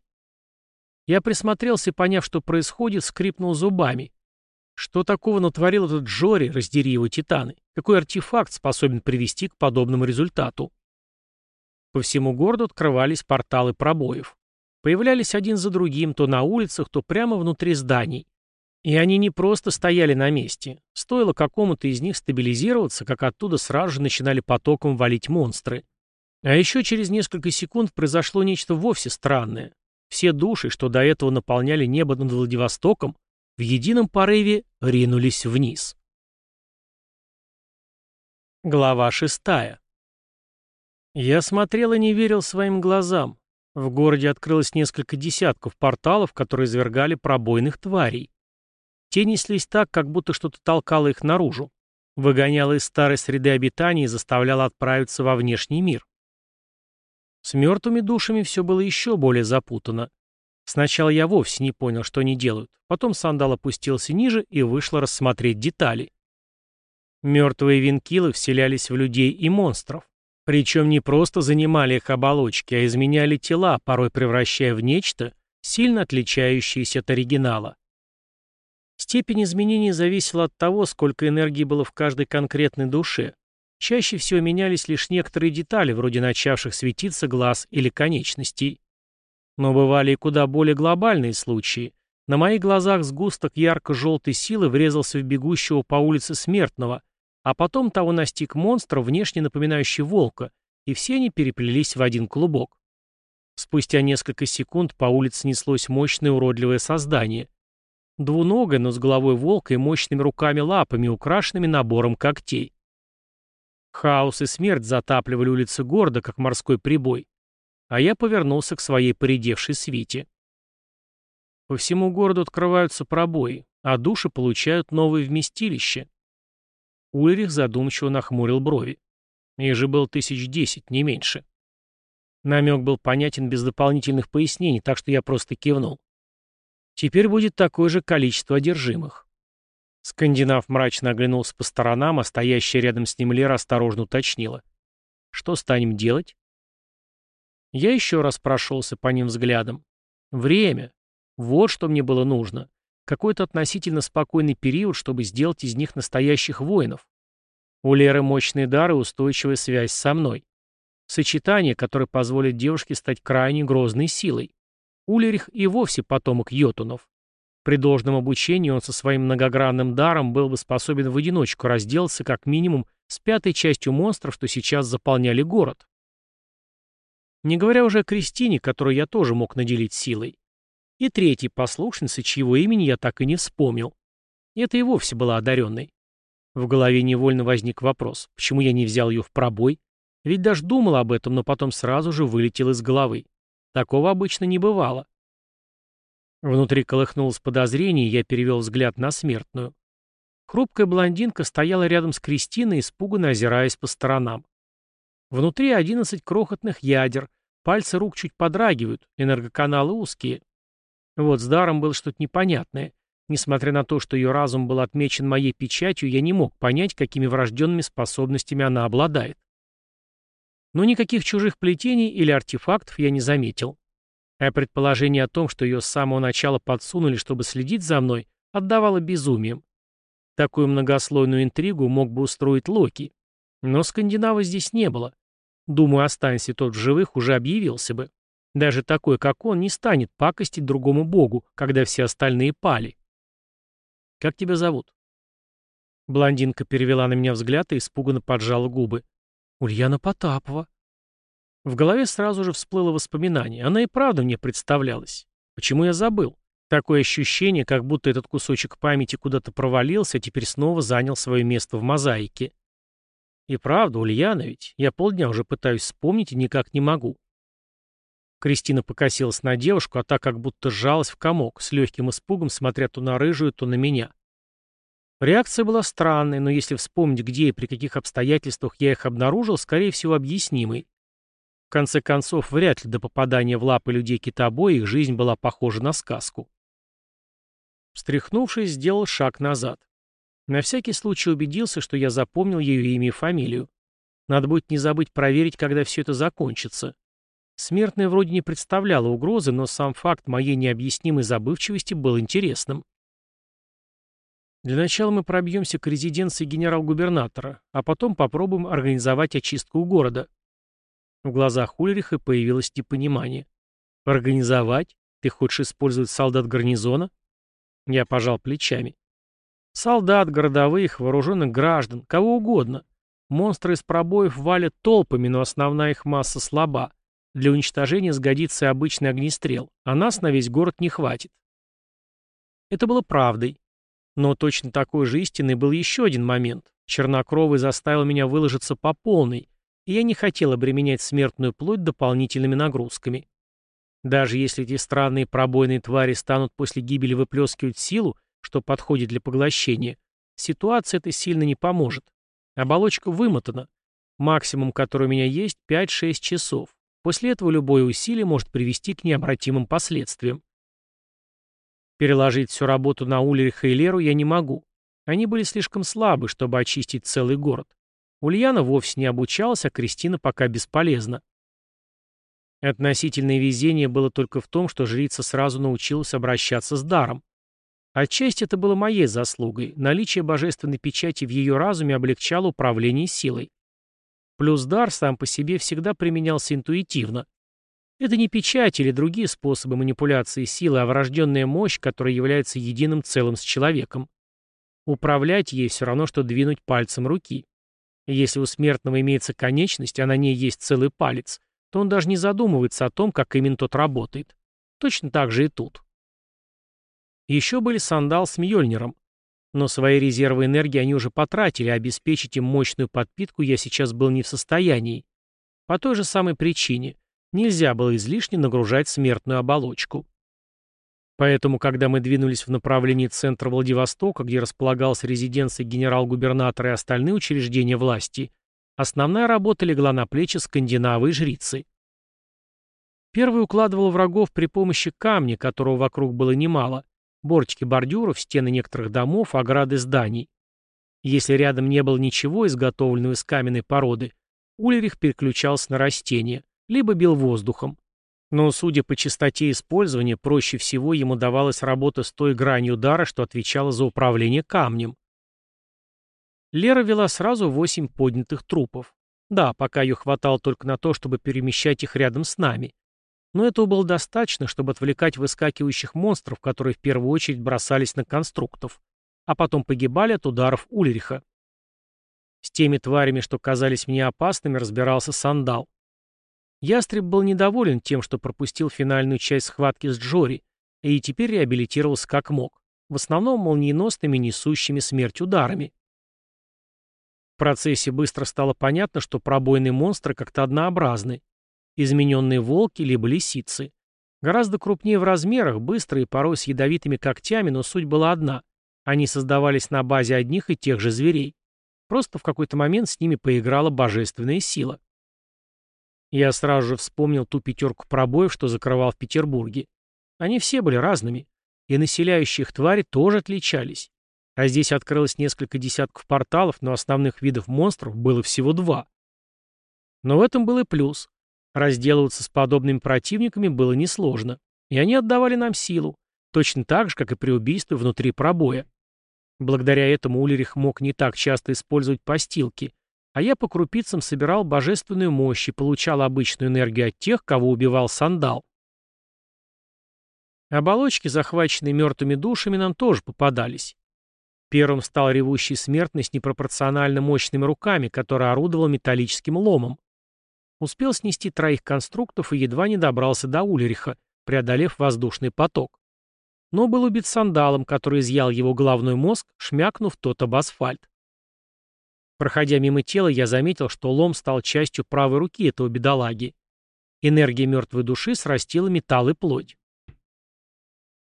Я присмотрелся и, поняв, что происходит, скрипнул зубами. Что такого натворил этот Джори, раздери его титаны? Какой артефакт способен привести к подобному результату? По всему городу открывались порталы пробоев. Появлялись один за другим, то на улицах, то прямо внутри зданий. И они не просто стояли на месте. Стоило какому-то из них стабилизироваться, как оттуда сразу же начинали потоком валить монстры. А еще через несколько секунд произошло нечто вовсе странное. Все души, что до этого наполняли небо над Владивостоком, в едином порыве ринулись вниз. Глава шестая. Я смотрел и не верил своим глазам. В городе открылось несколько десятков порталов, которые извергали пробойных тварей. Те неслись так, как будто что-то толкало их наружу, выгоняло из старой среды обитания и заставляло отправиться во внешний мир. С мертвыми душами все было еще более запутано. Сначала я вовсе не понял, что они делают. Потом сандал опустился ниже и вышло рассмотреть детали. Мертвые винкилы вселялись в людей и монстров. Причем не просто занимали их оболочки, а изменяли тела, порой превращая в нечто, сильно отличающееся от оригинала. Степень изменений зависела от того, сколько энергии было в каждой конкретной душе. Чаще всего менялись лишь некоторые детали, вроде начавших светиться глаз или конечностей. Но бывали и куда более глобальные случаи. На моих глазах сгусток ярко-желтой силы врезался в бегущего по улице смертного, а потом того настиг монстр, внешне напоминающий волка, и все они переплелись в один клубок. Спустя несколько секунд по улице неслось мощное уродливое создание. Двуногое, но с головой волка и мощными руками-лапами, украшенными набором когтей. Хаос и смерть затапливали улицы города, как морской прибой а я повернулся к своей поредевшей свите. По всему городу открываются пробои, а души получают новые вместилища. Ульрих задумчиво нахмурил брови. Их же было тысяч десять, не меньше. Намек был понятен без дополнительных пояснений, так что я просто кивнул. Теперь будет такое же количество одержимых. Скандинав мрачно оглянулся по сторонам, а стоящая рядом с ним Лера осторожно уточнила. «Что станем делать?» Я еще раз прошелся по ним взглядом. Время. Вот что мне было нужно. Какой-то относительно спокойный период, чтобы сделать из них настоящих воинов. У Леры мощные дары и устойчивая связь со мной. Сочетание, которое позволит девушке стать крайне грозной силой. Улерих и вовсе потомок йотунов. При должном обучении он со своим многогранным даром был бы способен в одиночку разделаться как минимум с пятой частью монстров, что сейчас заполняли город. Не говоря уже о Кристине, которую я тоже мог наделить силой. И третьей послушнице, чьего имени я так и не вспомнил. Это и вовсе была одаренной. В голове невольно возник вопрос, почему я не взял ее в пробой? Ведь даже думал об этом, но потом сразу же вылетел из головы. Такого обычно не бывало. Внутри колыхнулось подозрение, и я перевел взгляд на смертную. Хрупкая блондинка стояла рядом с Кристиной, испуганно озираясь по сторонам. Внутри одиннадцать крохотных ядер, пальцы рук чуть подрагивают, энергоканалы узкие. Вот с даром было что-то непонятное. Несмотря на то, что ее разум был отмечен моей печатью, я не мог понять, какими врожденными способностями она обладает. Но никаких чужих плетений или артефактов я не заметил. А предположение о том, что ее с самого начала подсунули, чтобы следить за мной, отдавало безумием. Такую многослойную интригу мог бы устроить Локи. Но скандинава здесь не было. Думаю, останься тот в живых, уже объявился бы. Даже такой, как он, не станет пакостить другому богу, когда все остальные пали. «Как тебя зовут?» Блондинка перевела на меня взгляд и испуганно поджала губы. «Ульяна Потапова». В голове сразу же всплыло воспоминание. Она и правда мне представлялась. Почему я забыл? Такое ощущение, как будто этот кусочек памяти куда-то провалился, а теперь снова занял свое место в мозаике. И правда, Ульяна ведь. Я полдня уже пытаюсь вспомнить и никак не могу. Кристина покосилась на девушку, а та как будто сжалась в комок, с легким испугом, смотря то на рыжую, то на меня. Реакция была странной, но если вспомнить, где и при каких обстоятельствах я их обнаружил, скорее всего, объяснимой. В конце концов, вряд ли до попадания в лапы людей китобоя их жизнь была похожа на сказку. Встряхнувшись, сделал шаг назад. На всякий случай убедился, что я запомнил ее имя и фамилию. Надо будет не забыть проверить, когда все это закончится. Смертная вроде не представляла угрозы, но сам факт моей необъяснимой забывчивости был интересным. Для начала мы пробьемся к резиденции генерал-губернатора, а потом попробуем организовать очистку города. В глазах Ульриха появилось непонимание. «Организовать? Ты хочешь использовать солдат гарнизона?» Я пожал плечами. «Солдат, городовых, вооруженных граждан, кого угодно. Монстры из пробоев валят толпами, но основная их масса слаба. Для уничтожения сгодится обычный огнестрел, а нас на весь город не хватит». Это было правдой. Но точно такой же истинный был еще один момент. Чернокровый заставил меня выложиться по полной, и я не хотел обременять смертную плоть дополнительными нагрузками. Даже если эти странные пробойные твари станут после гибели выплескивать силу, что подходит для поглощения, ситуация это сильно не поможет. Оболочка вымотана. Максимум, который у меня есть, 5-6 часов. После этого любое усилие может привести к необратимым последствиям. Переложить всю работу на Ульриха и Леру я не могу. Они были слишком слабы, чтобы очистить целый город. Ульяна вовсе не обучалась, а Кристина пока бесполезна. Относительное везение было только в том, что жрица сразу научилась обращаться с даром. Отчасти это было моей заслугой. Наличие божественной печати в ее разуме облегчало управление силой. Плюс дар сам по себе всегда применялся интуитивно. Это не печать или другие способы манипуляции силы, а врожденная мощь, которая является единым целым с человеком. Управлять ей все равно, что двинуть пальцем руки. если у смертного имеется конечность, а на ней есть целый палец, то он даже не задумывается о том, как именно тот работает. Точно так же и тут. Еще были сандал с Мьёльниром. Но свои резервы энергии они уже потратили, а обеспечить им мощную подпитку я сейчас был не в состоянии. По той же самой причине. Нельзя было излишне нагружать смертную оболочку. Поэтому, когда мы двинулись в направлении центра Владивостока, где располагалась резиденция генерал-губернатора и остальные учреждения власти, основная работа легла на плечи скандинавы и жрицы. Первый укладывал врагов при помощи камня, которого вокруг было немало, бортики бордюров, стены некоторых домов, ограды зданий. Если рядом не было ничего, изготовленного из каменной породы, Ульрих переключался на растения – либо бил воздухом. Но, судя по частоте использования, проще всего ему давалась работа с той гранью удара, что отвечала за управление камнем. Лера вела сразу восемь поднятых трупов. Да, пока ее хватало только на то, чтобы перемещать их рядом с нами. Но этого было достаточно, чтобы отвлекать выскакивающих монстров, которые в первую очередь бросались на конструктов, а потом погибали от ударов Ульриха. С теми тварями, что казались мне опасными, разбирался Сандал. Ястреб был недоволен тем, что пропустил финальную часть схватки с Джори, и теперь реабилитировался как мог, в основном молниеносными, несущими смерть ударами. В процессе быстро стало понятно, что пробойные монстры как-то однообразны. Измененные волки либо лисицы. Гораздо крупнее в размерах, быстрые, порой с ядовитыми когтями, но суть была одна. Они создавались на базе одних и тех же зверей. Просто в какой-то момент с ними поиграла божественная сила. Я сразу же вспомнил ту пятерку пробоев, что закрывал в Петербурге. Они все были разными. И населяющие их твари тоже отличались. А здесь открылось несколько десятков порталов, но основных видов монстров было всего два. Но в этом был и плюс. Разделываться с подобными противниками было несложно. И они отдавали нам силу. Точно так же, как и при убийстве внутри пробоя. Благодаря этому Улерих мог не так часто использовать постилки, а я по крупицам собирал божественную мощь и получал обычную энергию от тех, кого убивал сандал. Оболочки, захваченные мертвыми душами, нам тоже попадались. Первым стал ревущий смертный с непропорционально мощными руками, который орудовал металлическим ломом. Успел снести троих конструктов и едва не добрался до Улериха, преодолев воздушный поток. Но был убит сандалом, который изъял его головной мозг, шмякнув тот об асфальт. Проходя мимо тела, я заметил, что лом стал частью правой руки этого бедолаги. Энергия мертвой души срастила металл и плоть.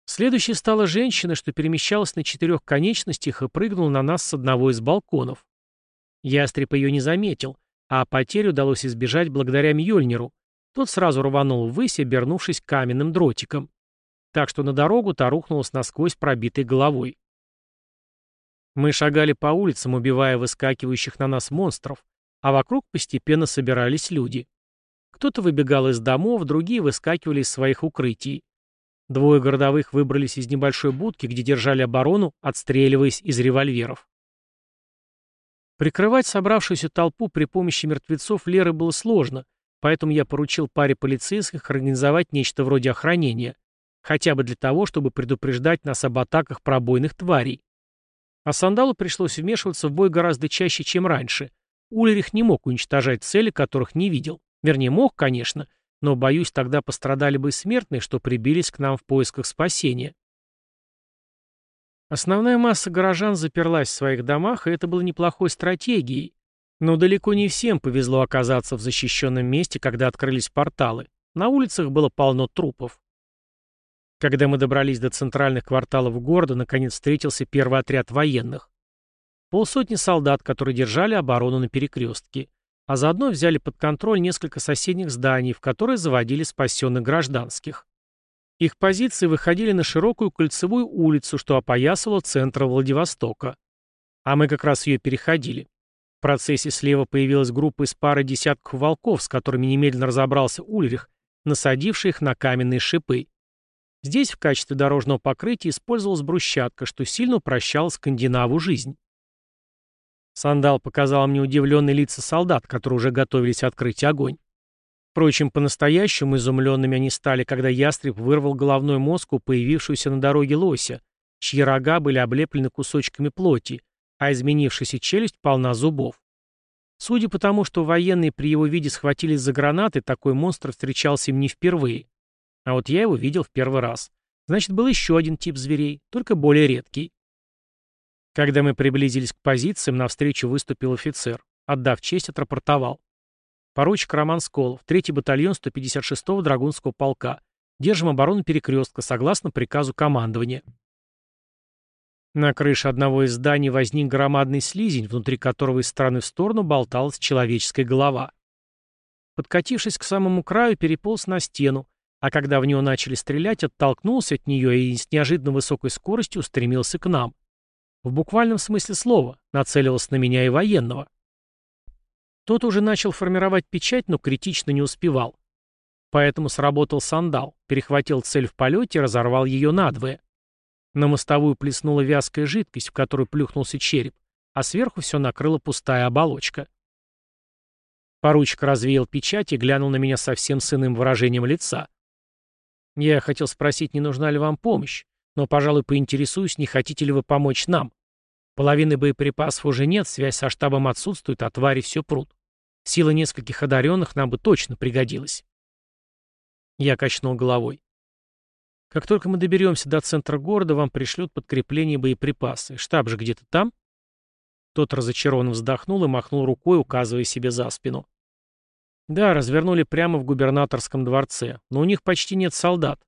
Следующей стала женщина, что перемещалась на четырех конечностях и прыгнула на нас с одного из балконов. Ястреб ее не заметил, а потерю удалось избежать благодаря Мьёльниру. Тот сразу рванул ввысь, обернувшись каменным дротиком. Так что на дорогу та рухнулась насквозь пробитой головой. Мы шагали по улицам, убивая выскакивающих на нас монстров, а вокруг постепенно собирались люди. Кто-то выбегал из домов, другие выскакивали из своих укрытий. Двое городовых выбрались из небольшой будки, где держали оборону, отстреливаясь из револьверов. Прикрывать собравшуюся толпу при помощи мертвецов Леры было сложно, поэтому я поручил паре полицейских организовать нечто вроде охранения, хотя бы для того, чтобы предупреждать нас об атаках пробойных тварей. А Сандалу пришлось вмешиваться в бой гораздо чаще, чем раньше. Ульрих не мог уничтожать цели, которых не видел. Вернее, мог, конечно, но, боюсь, тогда пострадали бы смертные, что прибились к нам в поисках спасения. Основная масса горожан заперлась в своих домах, и это было неплохой стратегией. Но далеко не всем повезло оказаться в защищенном месте, когда открылись порталы. На улицах было полно трупов. Когда мы добрались до центральных кварталов города, наконец встретился первый отряд военных. Полсотни солдат, которые держали оборону на перекрестке, а заодно взяли под контроль несколько соседних зданий, в которые заводили спасенных гражданских. Их позиции выходили на широкую кольцевую улицу, что опоясывала центр Владивостока. А мы как раз ее переходили. В процессе слева появилась группа из пары десятков волков, с которыми немедленно разобрался Ульрих, насадивший их на каменные шипы. Здесь в качестве дорожного покрытия использовалась брусчатка, что сильно упрощало скандинаву жизнь. Сандал показал мне удивленные лица солдат, которые уже готовились открыть огонь. Впрочем, по-настоящему изумленными они стали, когда ястреб вырвал головной мозг у появившегося на дороге лося, чьи рога были облеплены кусочками плоти, а изменившаяся челюсть полна зубов. Судя по тому, что военные при его виде схватились за гранаты, такой монстр встречался им не впервые. А вот я его видел в первый раз. Значит, был еще один тип зверей, только более редкий. Когда мы приблизились к позициям, навстречу выступил офицер. Отдав честь, отрапортовал. Поручик Роман Сколов, 3-й батальон 156-го Драгунского полка. Держим оборону перекрестка, согласно приказу командования. На крыше одного из зданий возник громадный слизень, внутри которого из стороны в сторону болталась человеческая голова. Подкатившись к самому краю, переполз на стену, а когда в него начали стрелять, оттолкнулся от нее и с неожиданно высокой скоростью устремился к нам. В буквальном смысле слова, нацелился на меня и военного. Тот уже начал формировать печать, но критично не успевал. Поэтому сработал сандал, перехватил цель в полете и разорвал ее надвое. На мостовую плеснула вязкая жидкость, в которую плюхнулся череп, а сверху все накрыла пустая оболочка. Поручик развеял печать и глянул на меня совсем с иным выражением лица. Я хотел спросить, не нужна ли вам помощь, но, пожалуй, поинтересуюсь, не хотите ли вы помочь нам. Половины боеприпасов уже нет, связь со штабом отсутствует, а твари все прут. Сила нескольких одаренных нам бы точно пригодилась. Я качнул головой. Как только мы доберемся до центра города, вам пришлют подкрепление боеприпасы. Штаб же где-то там? Тот разочарованно вздохнул и махнул рукой, указывая себе за спину. Да, развернули прямо в губернаторском дворце, но у них почти нет солдат.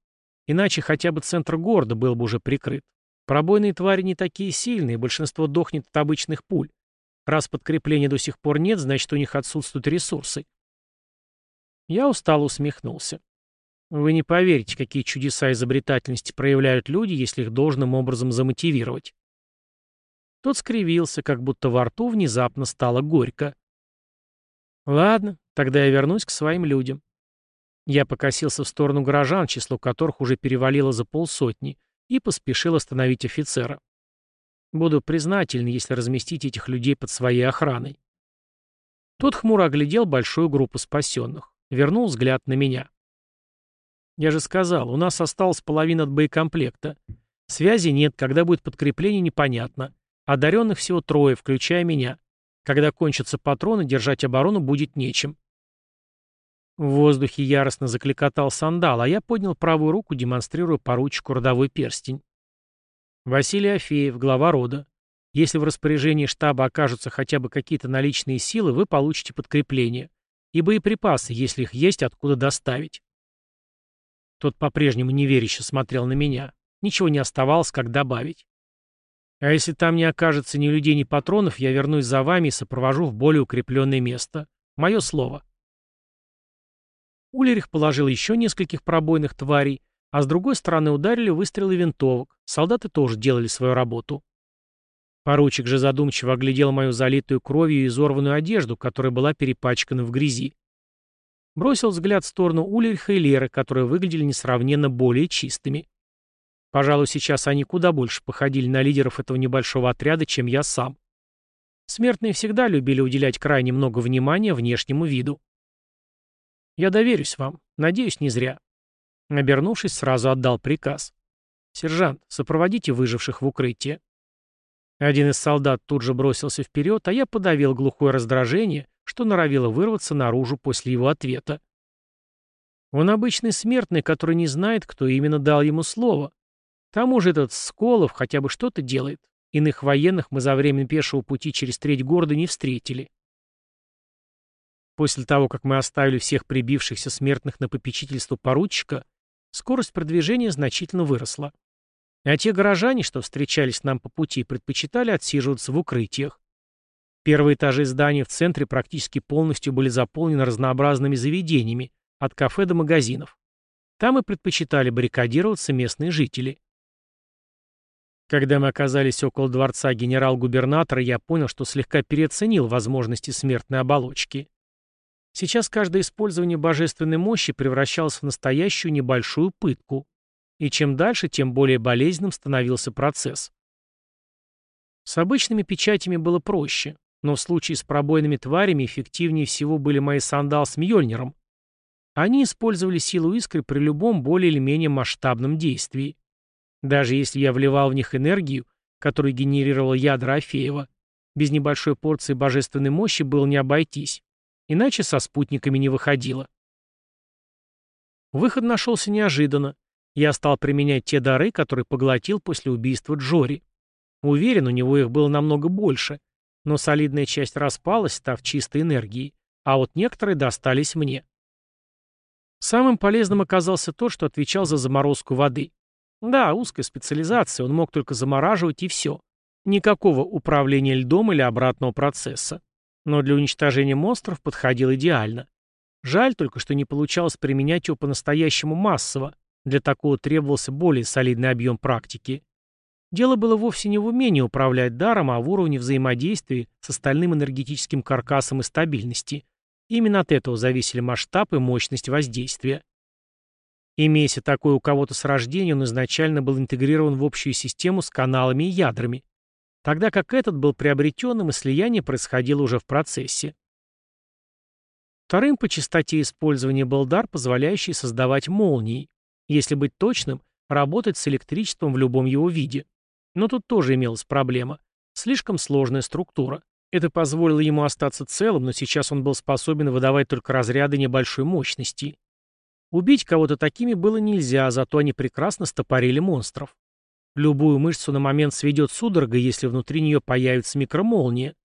Иначе хотя бы центр города был бы уже прикрыт. Пробойные твари не такие сильные, большинство дохнет от обычных пуль. Раз подкрепления до сих пор нет, значит, у них отсутствуют ресурсы. Я устало усмехнулся. Вы не поверите, какие чудеса изобретательности проявляют люди, если их должным образом замотивировать. Тот скривился, как будто во рту внезапно стало горько. Ладно, тогда я вернусь к своим людям. Я покосился в сторону горожан, число которых уже перевалило за полсотни, и поспешил остановить офицера. Буду признателен, если разместить этих людей под своей охраной. Тот хмуро оглядел большую группу спасенных. Вернул взгляд на меня. Я же сказал, у нас осталась половина от боекомплекта. Связи нет, когда будет подкрепление, непонятно. Одаренных всего трое, включая меня. Когда кончатся патроны, держать оборону будет нечем. В воздухе яростно закликотал сандал, а я поднял правую руку, демонстрируя поручику родовой перстень. Василий Афеев, глава рода. Если в распоряжении штаба окажутся хотя бы какие-то наличные силы, вы получите подкрепление. И боеприпасы, если их есть, откуда доставить. Тот по-прежнему неверяще смотрел на меня. Ничего не оставалось, как добавить. А если там не окажется ни людей, ни патронов, я вернусь за вами и сопровожу в более укрепленное место. Мое слово. Улерих положил еще нескольких пробойных тварей, а с другой стороны ударили выстрелы винтовок. Солдаты тоже делали свою работу. Поручик же задумчиво оглядел мою залитую кровью и изорванную одежду, которая была перепачкана в грязи. Бросил взгляд в сторону Ульриха и Леры, которые выглядели несравненно более чистыми. Пожалуй, сейчас они куда больше походили на лидеров этого небольшого отряда, чем я сам. Смертные всегда любили уделять крайне много внимания внешнему виду. «Я доверюсь вам. Надеюсь, не зря». Обернувшись, сразу отдал приказ. «Сержант, сопроводите выживших в укрытие». Один из солдат тут же бросился вперед, а я подавил глухое раздражение, что норовило вырваться наружу после его ответа. Он обычный смертный, который не знает, кто именно дал ему слово. К тому же этот Сколов хотя бы что-то делает. Иных военных мы за время пешего пути через треть города не встретили. После того, как мы оставили всех прибившихся смертных на попечительство поручика, скорость продвижения значительно выросла. А те горожане, что встречались нам по пути, предпочитали отсиживаться в укрытиях. Первые этажи здания в центре практически полностью были заполнены разнообразными заведениями, от кафе до магазинов. Там и предпочитали баррикадироваться местные жители. Когда мы оказались около дворца генерал-губернатора, я понял, что слегка переоценил возможности смертной оболочки. Сейчас каждое использование божественной мощи превращалось в настоящую небольшую пытку и чем дальше, тем более болезненным становился процесс. С обычными печатями было проще, но в случае с пробойными тварями эффективнее всего были мои сандал с Мьёльниром. Они использовали силу искры при любом более или менее масштабном действии. Даже если я вливал в них энергию, которую генерировал ядра Афеева, без небольшой порции божественной мощи было не обойтись, иначе со спутниками не выходило. Выход нашелся неожиданно, я стал применять те дары, которые поглотил после убийства Джори. Уверен, у него их было намного больше, но солидная часть распалась, став чистой энергией, а вот некоторые достались мне. Самым полезным оказался тот, что отвечал за заморозку воды. Да, узкая специализация, он мог только замораживать и все. Никакого управления льдом или обратного процесса. Но для уничтожения монстров подходил идеально. Жаль только, что не получалось применять его по-настоящему массово, для такого требовался более солидный объем практики. Дело было вовсе не в умении управлять даром, а в уровне взаимодействия с остальным энергетическим каркасом и стабильности. Именно от этого зависели масштаб и мощность воздействия. Имеясь такое у кого-то с рождения, он изначально был интегрирован в общую систему с каналами и ядрами, тогда как этот был приобретенным, и слияние происходило уже в процессе. Вторым по частоте использования был дар, позволяющий создавать молнии. Если быть точным, работать с электричеством в любом его виде. Но тут тоже имелась проблема. Слишком сложная структура. Это позволило ему остаться целым, но сейчас он был способен выдавать только разряды небольшой мощности. Убить кого-то такими было нельзя, зато они прекрасно стопорили монстров. Любую мышцу на момент сведет судорога, если внутри нее появится микромолния.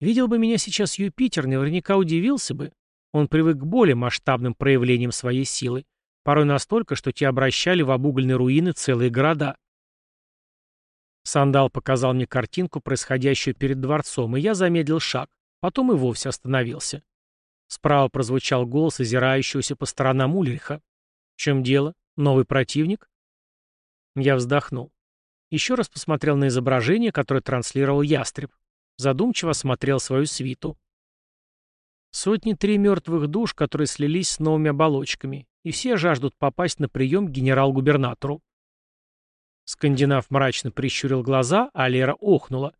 Видел бы меня сейчас Юпитер, наверняка удивился бы. Он привык к более масштабным проявлениям своей силы порой настолько, что те обращали в обугленные руины целые города. Сандал показал мне картинку, происходящую перед дворцом, и я замедлил шаг, потом и вовсе остановился. Справа прозвучал голос озирающегося по сторонам Ульриха. «В чем дело? Новый противник?» Я вздохнул. Еще раз посмотрел на изображение, которое транслировал ястреб. Задумчиво осмотрел свою свиту. Сотни три мертвых душ, которые слились с новыми оболочками и все жаждут попасть на прием к генерал-губернатору. Скандинав мрачно прищурил глаза, а Лера охнула.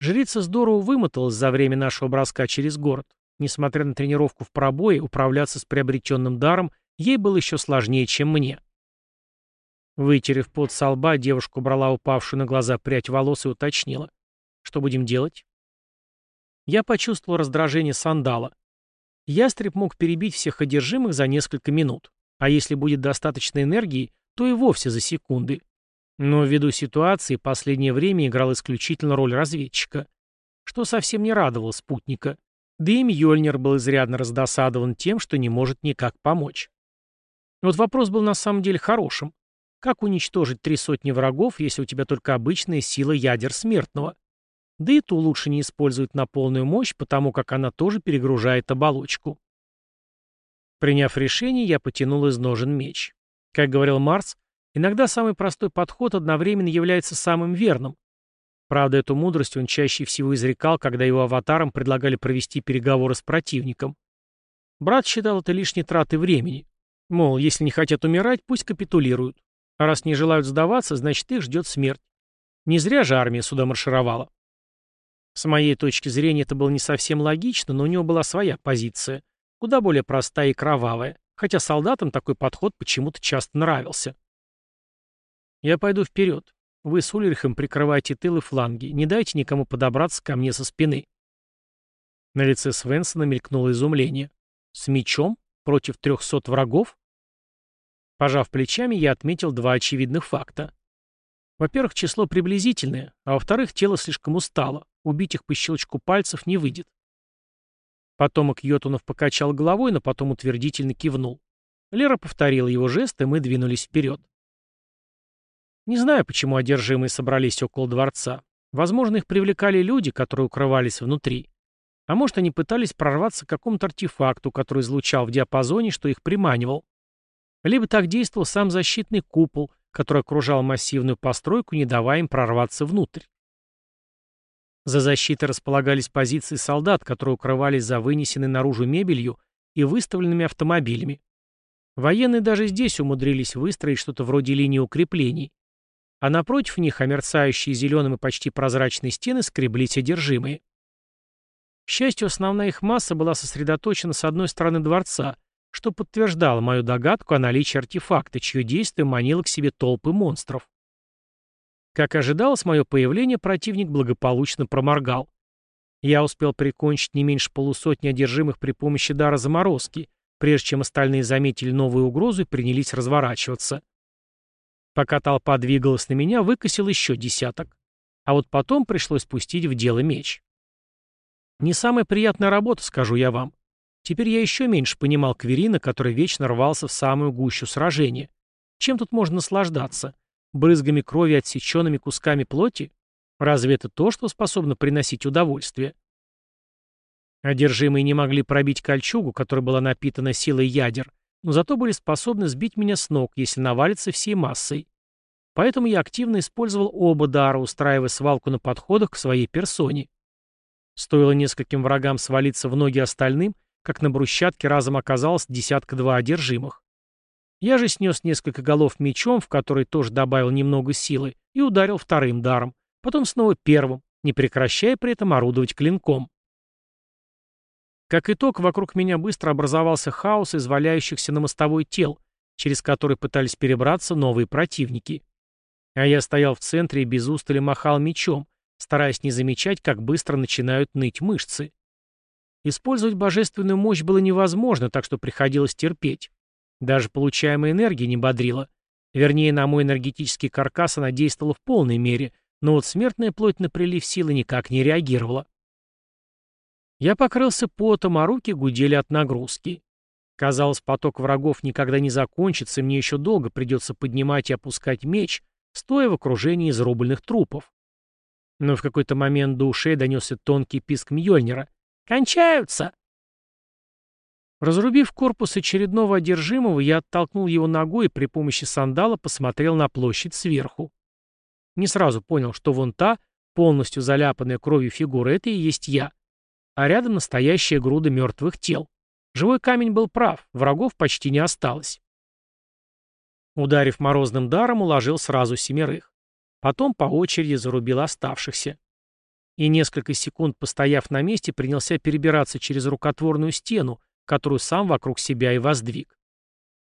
Жрица здорово вымоталась за время нашего броска через город. Несмотря на тренировку в пробое, управляться с приобретенным даром ей было еще сложнее, чем мне. Вытерев пот со лба, девушка убрала упавшую на глаза прядь волос и уточнила. «Что будем делать?» Я почувствовал раздражение сандала. Ястреб мог перебить всех одержимых за несколько минут. А если будет достаточно энергии, то и вовсе за секунды. Но ввиду ситуации последнее время играл исключительно роль разведчика, что совсем не радовало спутника. Да и Мьёльнир был изрядно раздосадован тем, что не может никак помочь. Вот вопрос был на самом деле хорошим. Как уничтожить три сотни врагов, если у тебя только обычная сила ядер смертного? Да и ту лучше не использовать на полную мощь, потому как она тоже перегружает оболочку. Приняв решение, я потянул из ножен меч. Как говорил Марс, иногда самый простой подход одновременно является самым верным. Правда, эту мудрость он чаще всего изрекал, когда его аватарам предлагали провести переговоры с противником. Брат считал это лишней тратой времени. Мол, если не хотят умирать, пусть капитулируют. А раз не желают сдаваться, значит их ждет смерть. Не зря же армия сюда маршировала. С моей точки зрения это было не совсем логично, но у него была своя позиция, куда более простая и кровавая, хотя солдатам такой подход почему-то часто нравился. «Я пойду вперед. Вы с Ульрихом прикрывайте тыл и фланги. Не дайте никому подобраться ко мне со спины». На лице Свенсона мелькнуло изумление. «С мечом? Против трехсот врагов?» Пожав плечами, я отметил два очевидных факта. Во-первых, число приблизительное, а во-вторых, тело слишком устало. Убить их по щелчку пальцев не выйдет. Потомок Йотунов покачал головой, но потом утвердительно кивнул. Лера повторила его жест, и мы двинулись вперед. Не знаю, почему одержимые собрались около дворца. Возможно, их привлекали люди, которые укрывались внутри. А может, они пытались прорваться к какому-то артефакту, который излучал в диапазоне, что их приманивал. Либо так действовал сам защитный купол, который окружал массивную постройку, не давая им прорваться внутрь. За защитой располагались позиции солдат, которые укрывались за вынесенной наружу мебелью и выставленными автомобилями. Военные даже здесь умудрились выстроить что-то вроде линии укреплений. А напротив них, а мерцающие зеленым и почти прозрачные стены, скреблись одержимые. К счастью, основная их масса была сосредоточена с одной стороны дворца, что подтверждало мою догадку о наличии артефакта, чье действие манило к себе толпы монстров. Как ожидалось, мое появление противник благополучно проморгал. Я успел прикончить не меньше полусотни одержимых при помощи дара заморозки, прежде чем остальные заметили новую угрозу и принялись разворачиваться. Пока толпа двигалась на меня, выкосил еще десяток. А вот потом пришлось пустить в дело меч. Не самая приятная работа, скажу я вам. Теперь я еще меньше понимал Кверина, который вечно рвался в самую гущу сражения. Чем тут можно наслаждаться? Брызгами крови, отсеченными кусками плоти? Разве это то, что способно приносить удовольствие? Одержимые не могли пробить кольчугу, которая была напитана силой ядер, но зато были способны сбить меня с ног, если навалиться всей массой. Поэтому я активно использовал оба дара, устраивая свалку на подходах к своей персоне. Стоило нескольким врагам свалиться в ноги остальным, как на брусчатке разом оказалось десятка-два одержимых. Я же снес несколько голов мечом, в который тоже добавил немного силы, и ударил вторым даром, потом снова первым, не прекращая при этом орудовать клинком. Как итог, вокруг меня быстро образовался хаос из валяющихся на мостовой тел, через который пытались перебраться новые противники. А я стоял в центре и без устали махал мечом, стараясь не замечать, как быстро начинают ныть мышцы. Использовать божественную мощь было невозможно, так что приходилось терпеть. Даже получаемая энергия не бодрила. Вернее, на мой энергетический каркас она действовала в полной мере, но вот смертная плоть на прилив силы никак не реагировала. Я покрылся потом, а руки гудели от нагрузки. Казалось, поток врагов никогда не закончится, и мне еще долго придется поднимать и опускать меч, стоя в окружении изрубленных трупов. Но в какой-то момент до ушей донесся тонкий писк Мьёльнира. «Кончаются!» Разрубив корпус очередного одержимого, я оттолкнул его ногой и при помощи сандала посмотрел на площадь сверху. Не сразу понял, что вон та, полностью заляпанная кровью фигура, это и есть я. А рядом настоящая груда мертвых тел. Живой камень был прав, врагов почти не осталось. Ударив морозным даром, уложил сразу семерых. Потом по очереди зарубил оставшихся. И несколько секунд, постояв на месте, принялся перебираться через рукотворную стену, которую сам вокруг себя и воздвиг.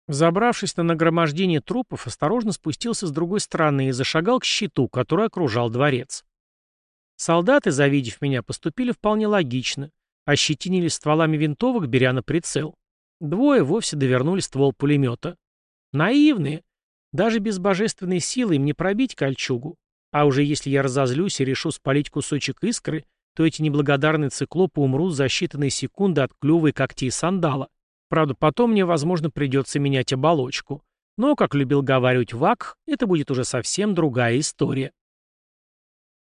Забравшись на нагромождение трупов, осторожно спустился с другой стороны и зашагал к щиту, который окружал дворец. Солдаты, завидев меня, поступили вполне логично, ощетинились стволами винтовок, беря на прицел. Двое вовсе довернули ствол пулемета. Наивные. Даже без божественной силы им не пробить кольчугу. А уже если я разозлюсь и решу спалить кусочек искры, то эти неблагодарные циклопы умрут за считанные секунды от клюва и когтей сандала. Правда, потом мне, возможно, придется менять оболочку. Но, как любил говаривать Вак, это будет уже совсем другая история.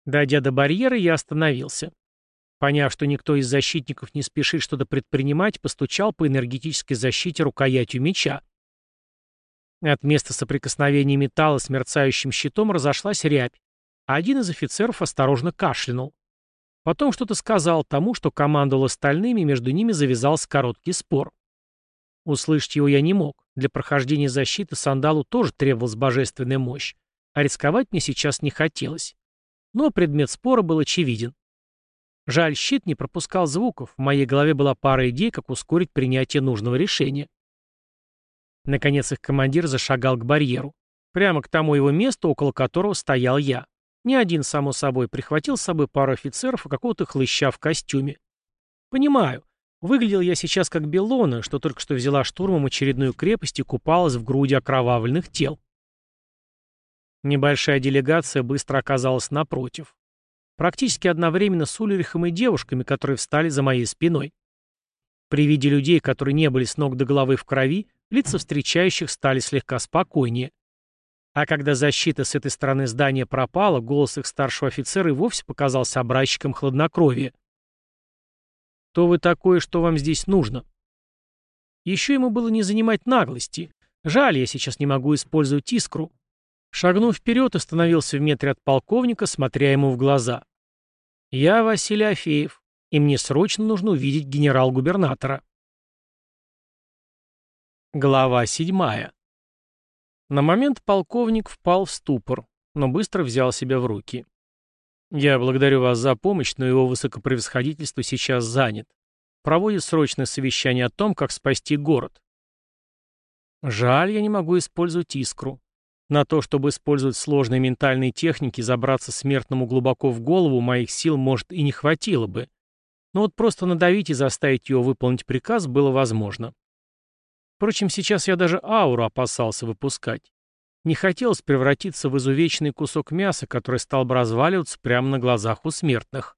Дойдя до барьера, я остановился. Поняв, что никто из защитников не спешит что-то предпринимать, постучал по энергетической защите рукоятью меча. От места соприкосновения металла с мерцающим щитом разошлась рябь, а один из офицеров осторожно кашлянул. Потом что-то сказал тому, что командовал остальными, и между ними завязался короткий спор. Услышать его я не мог. Для прохождения защиты сандалу тоже требовалась божественная мощь, а рисковать мне сейчас не хотелось. Но предмет спора был очевиден. Жаль, щит не пропускал звуков, в моей голове была пара идей, как ускорить принятие нужного решения. Наконец их командир зашагал к барьеру. Прямо к тому его месту, около которого стоял я. Не один, само собой, прихватил с собой пару офицеров и какого-то хлыща в костюме. Понимаю, выглядел я сейчас как Белона, что только что взяла штурмом очередную крепость и купалась в груди окровавленных тел. Небольшая делегация быстро оказалась напротив. Практически одновременно с Ульрихом и девушками, которые встали за моей спиной. При виде людей, которые не были с ног до головы в крови, лица встречающих стали слегка спокойнее. А когда защита с этой стороны здания пропала, голос их старшего офицера и вовсе показался образчиком хладнокровия. «Кто вы такое, что вам здесь нужно?» Еще ему было не занимать наглости. Жаль, я сейчас не могу использовать искру. Шагнув вперед, остановился в метре от полковника, смотря ему в глаза. «Я Василий Афеев, и мне срочно нужно увидеть генерал-губернатора». Глава седьмая. На момент полковник впал в ступор, но быстро взял себя в руки. «Я благодарю вас за помощь, но его высокопревосходительство сейчас занят. Проводит срочное совещание о том, как спасти город». «Жаль, я не могу использовать искру. На то, чтобы использовать сложные ментальные техники, забраться смертному глубоко в голову, моих сил, может, и не хватило бы. Но вот просто надавить и заставить его выполнить приказ было возможно. Впрочем, сейчас я даже ауру опасался выпускать. Не хотелось превратиться в изувеченный кусок мяса, который стал бы разваливаться прямо на глазах у смертных.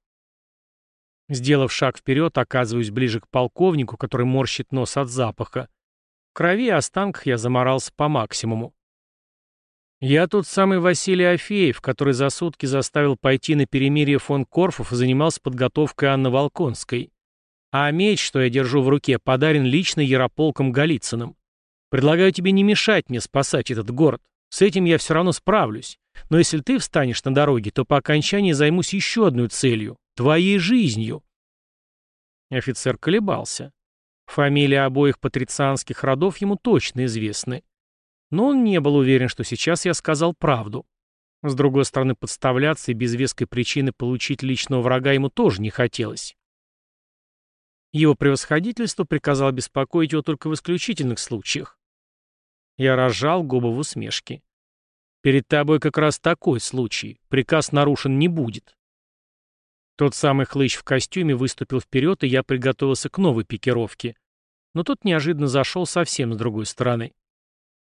Сделав шаг вперед, оказываюсь ближе к полковнику, который морщит нос от запаха. В крови и останках я заморался по максимуму. Я тот самый Василий Афеев, который за сутки заставил пойти на перемирие фон Корфов и занимался подготовкой Анны Волконской. А меч, что я держу в руке, подарен лично Ярополком Голицыным. Предлагаю тебе не мешать мне спасать этот город. С этим я все равно справлюсь. Но если ты встанешь на дороге, то по окончании займусь еще одной целью — твоей жизнью. Офицер колебался. Фамилии обоих патрицианских родов ему точно известны. Но он не был уверен, что сейчас я сказал правду. С другой стороны, подставляться и без веской причины получить личного врага ему тоже не хотелось. Его превосходительство приказал беспокоить его только в исключительных случаях. Я разжал губы в усмешке. Перед тобой как раз такой случай. Приказ нарушен не будет. Тот самый хлыщ в костюме выступил вперед, и я приготовился к новой пикировке. Но тот неожиданно зашел совсем с другой стороны.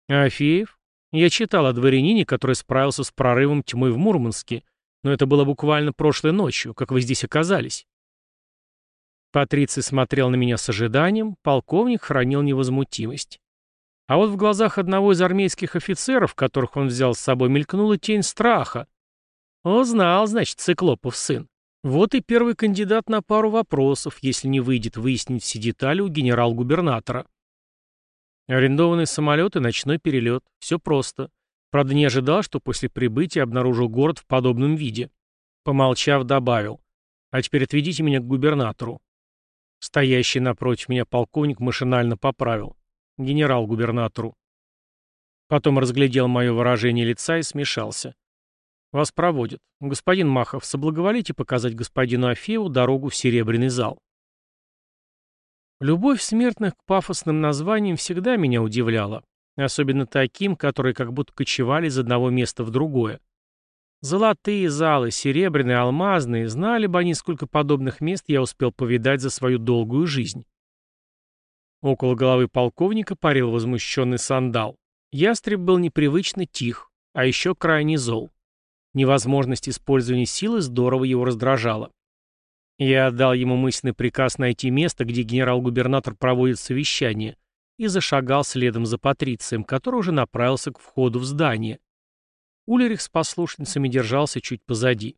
Афеев? Я читал о дворянине, который справился с прорывом тьмы в Мурманске, но это было буквально прошлой ночью, как вы здесь оказались. Патриций смотрел на меня с ожиданием, полковник хранил невозмутимость. А вот в глазах одного из армейских офицеров, которых он взял с собой, мелькнула тень страха. О, знал, значит, Циклопов сын. Вот и первый кандидат на пару вопросов, если не выйдет выяснить все детали у генерал-губернатора. Арендованные самолеты, ночной перелет. Все просто. Правда, не ожидал, что после прибытия обнаружил город в подобном виде. Помолчав, добавил. А теперь отведите меня к губернатору. Стоящий напротив меня полковник машинально поправил. Генерал-губернатору. Потом разглядел мое выражение лица и смешался. «Вас проводят. Господин Махов, соблаговолите показать господину Афееву дорогу в Серебряный зал». Любовь смертных к пафосным названиям всегда меня удивляла, особенно таким, которые как будто кочевали из одного места в другое. Золотые залы, серебряные, алмазные, знали бы они, сколько подобных мест я успел повидать за свою долгую жизнь. Около головы полковника парил возмущенный сандал. Ястреб был непривычно тих, а еще крайне зол. Невозможность использования силы здорово его раздражала. Я отдал ему мысленный приказ найти место, где генерал-губернатор проводит совещание, и зашагал следом за Патрицием, который уже направился к входу в здание. Улерих с послушницами держался чуть позади.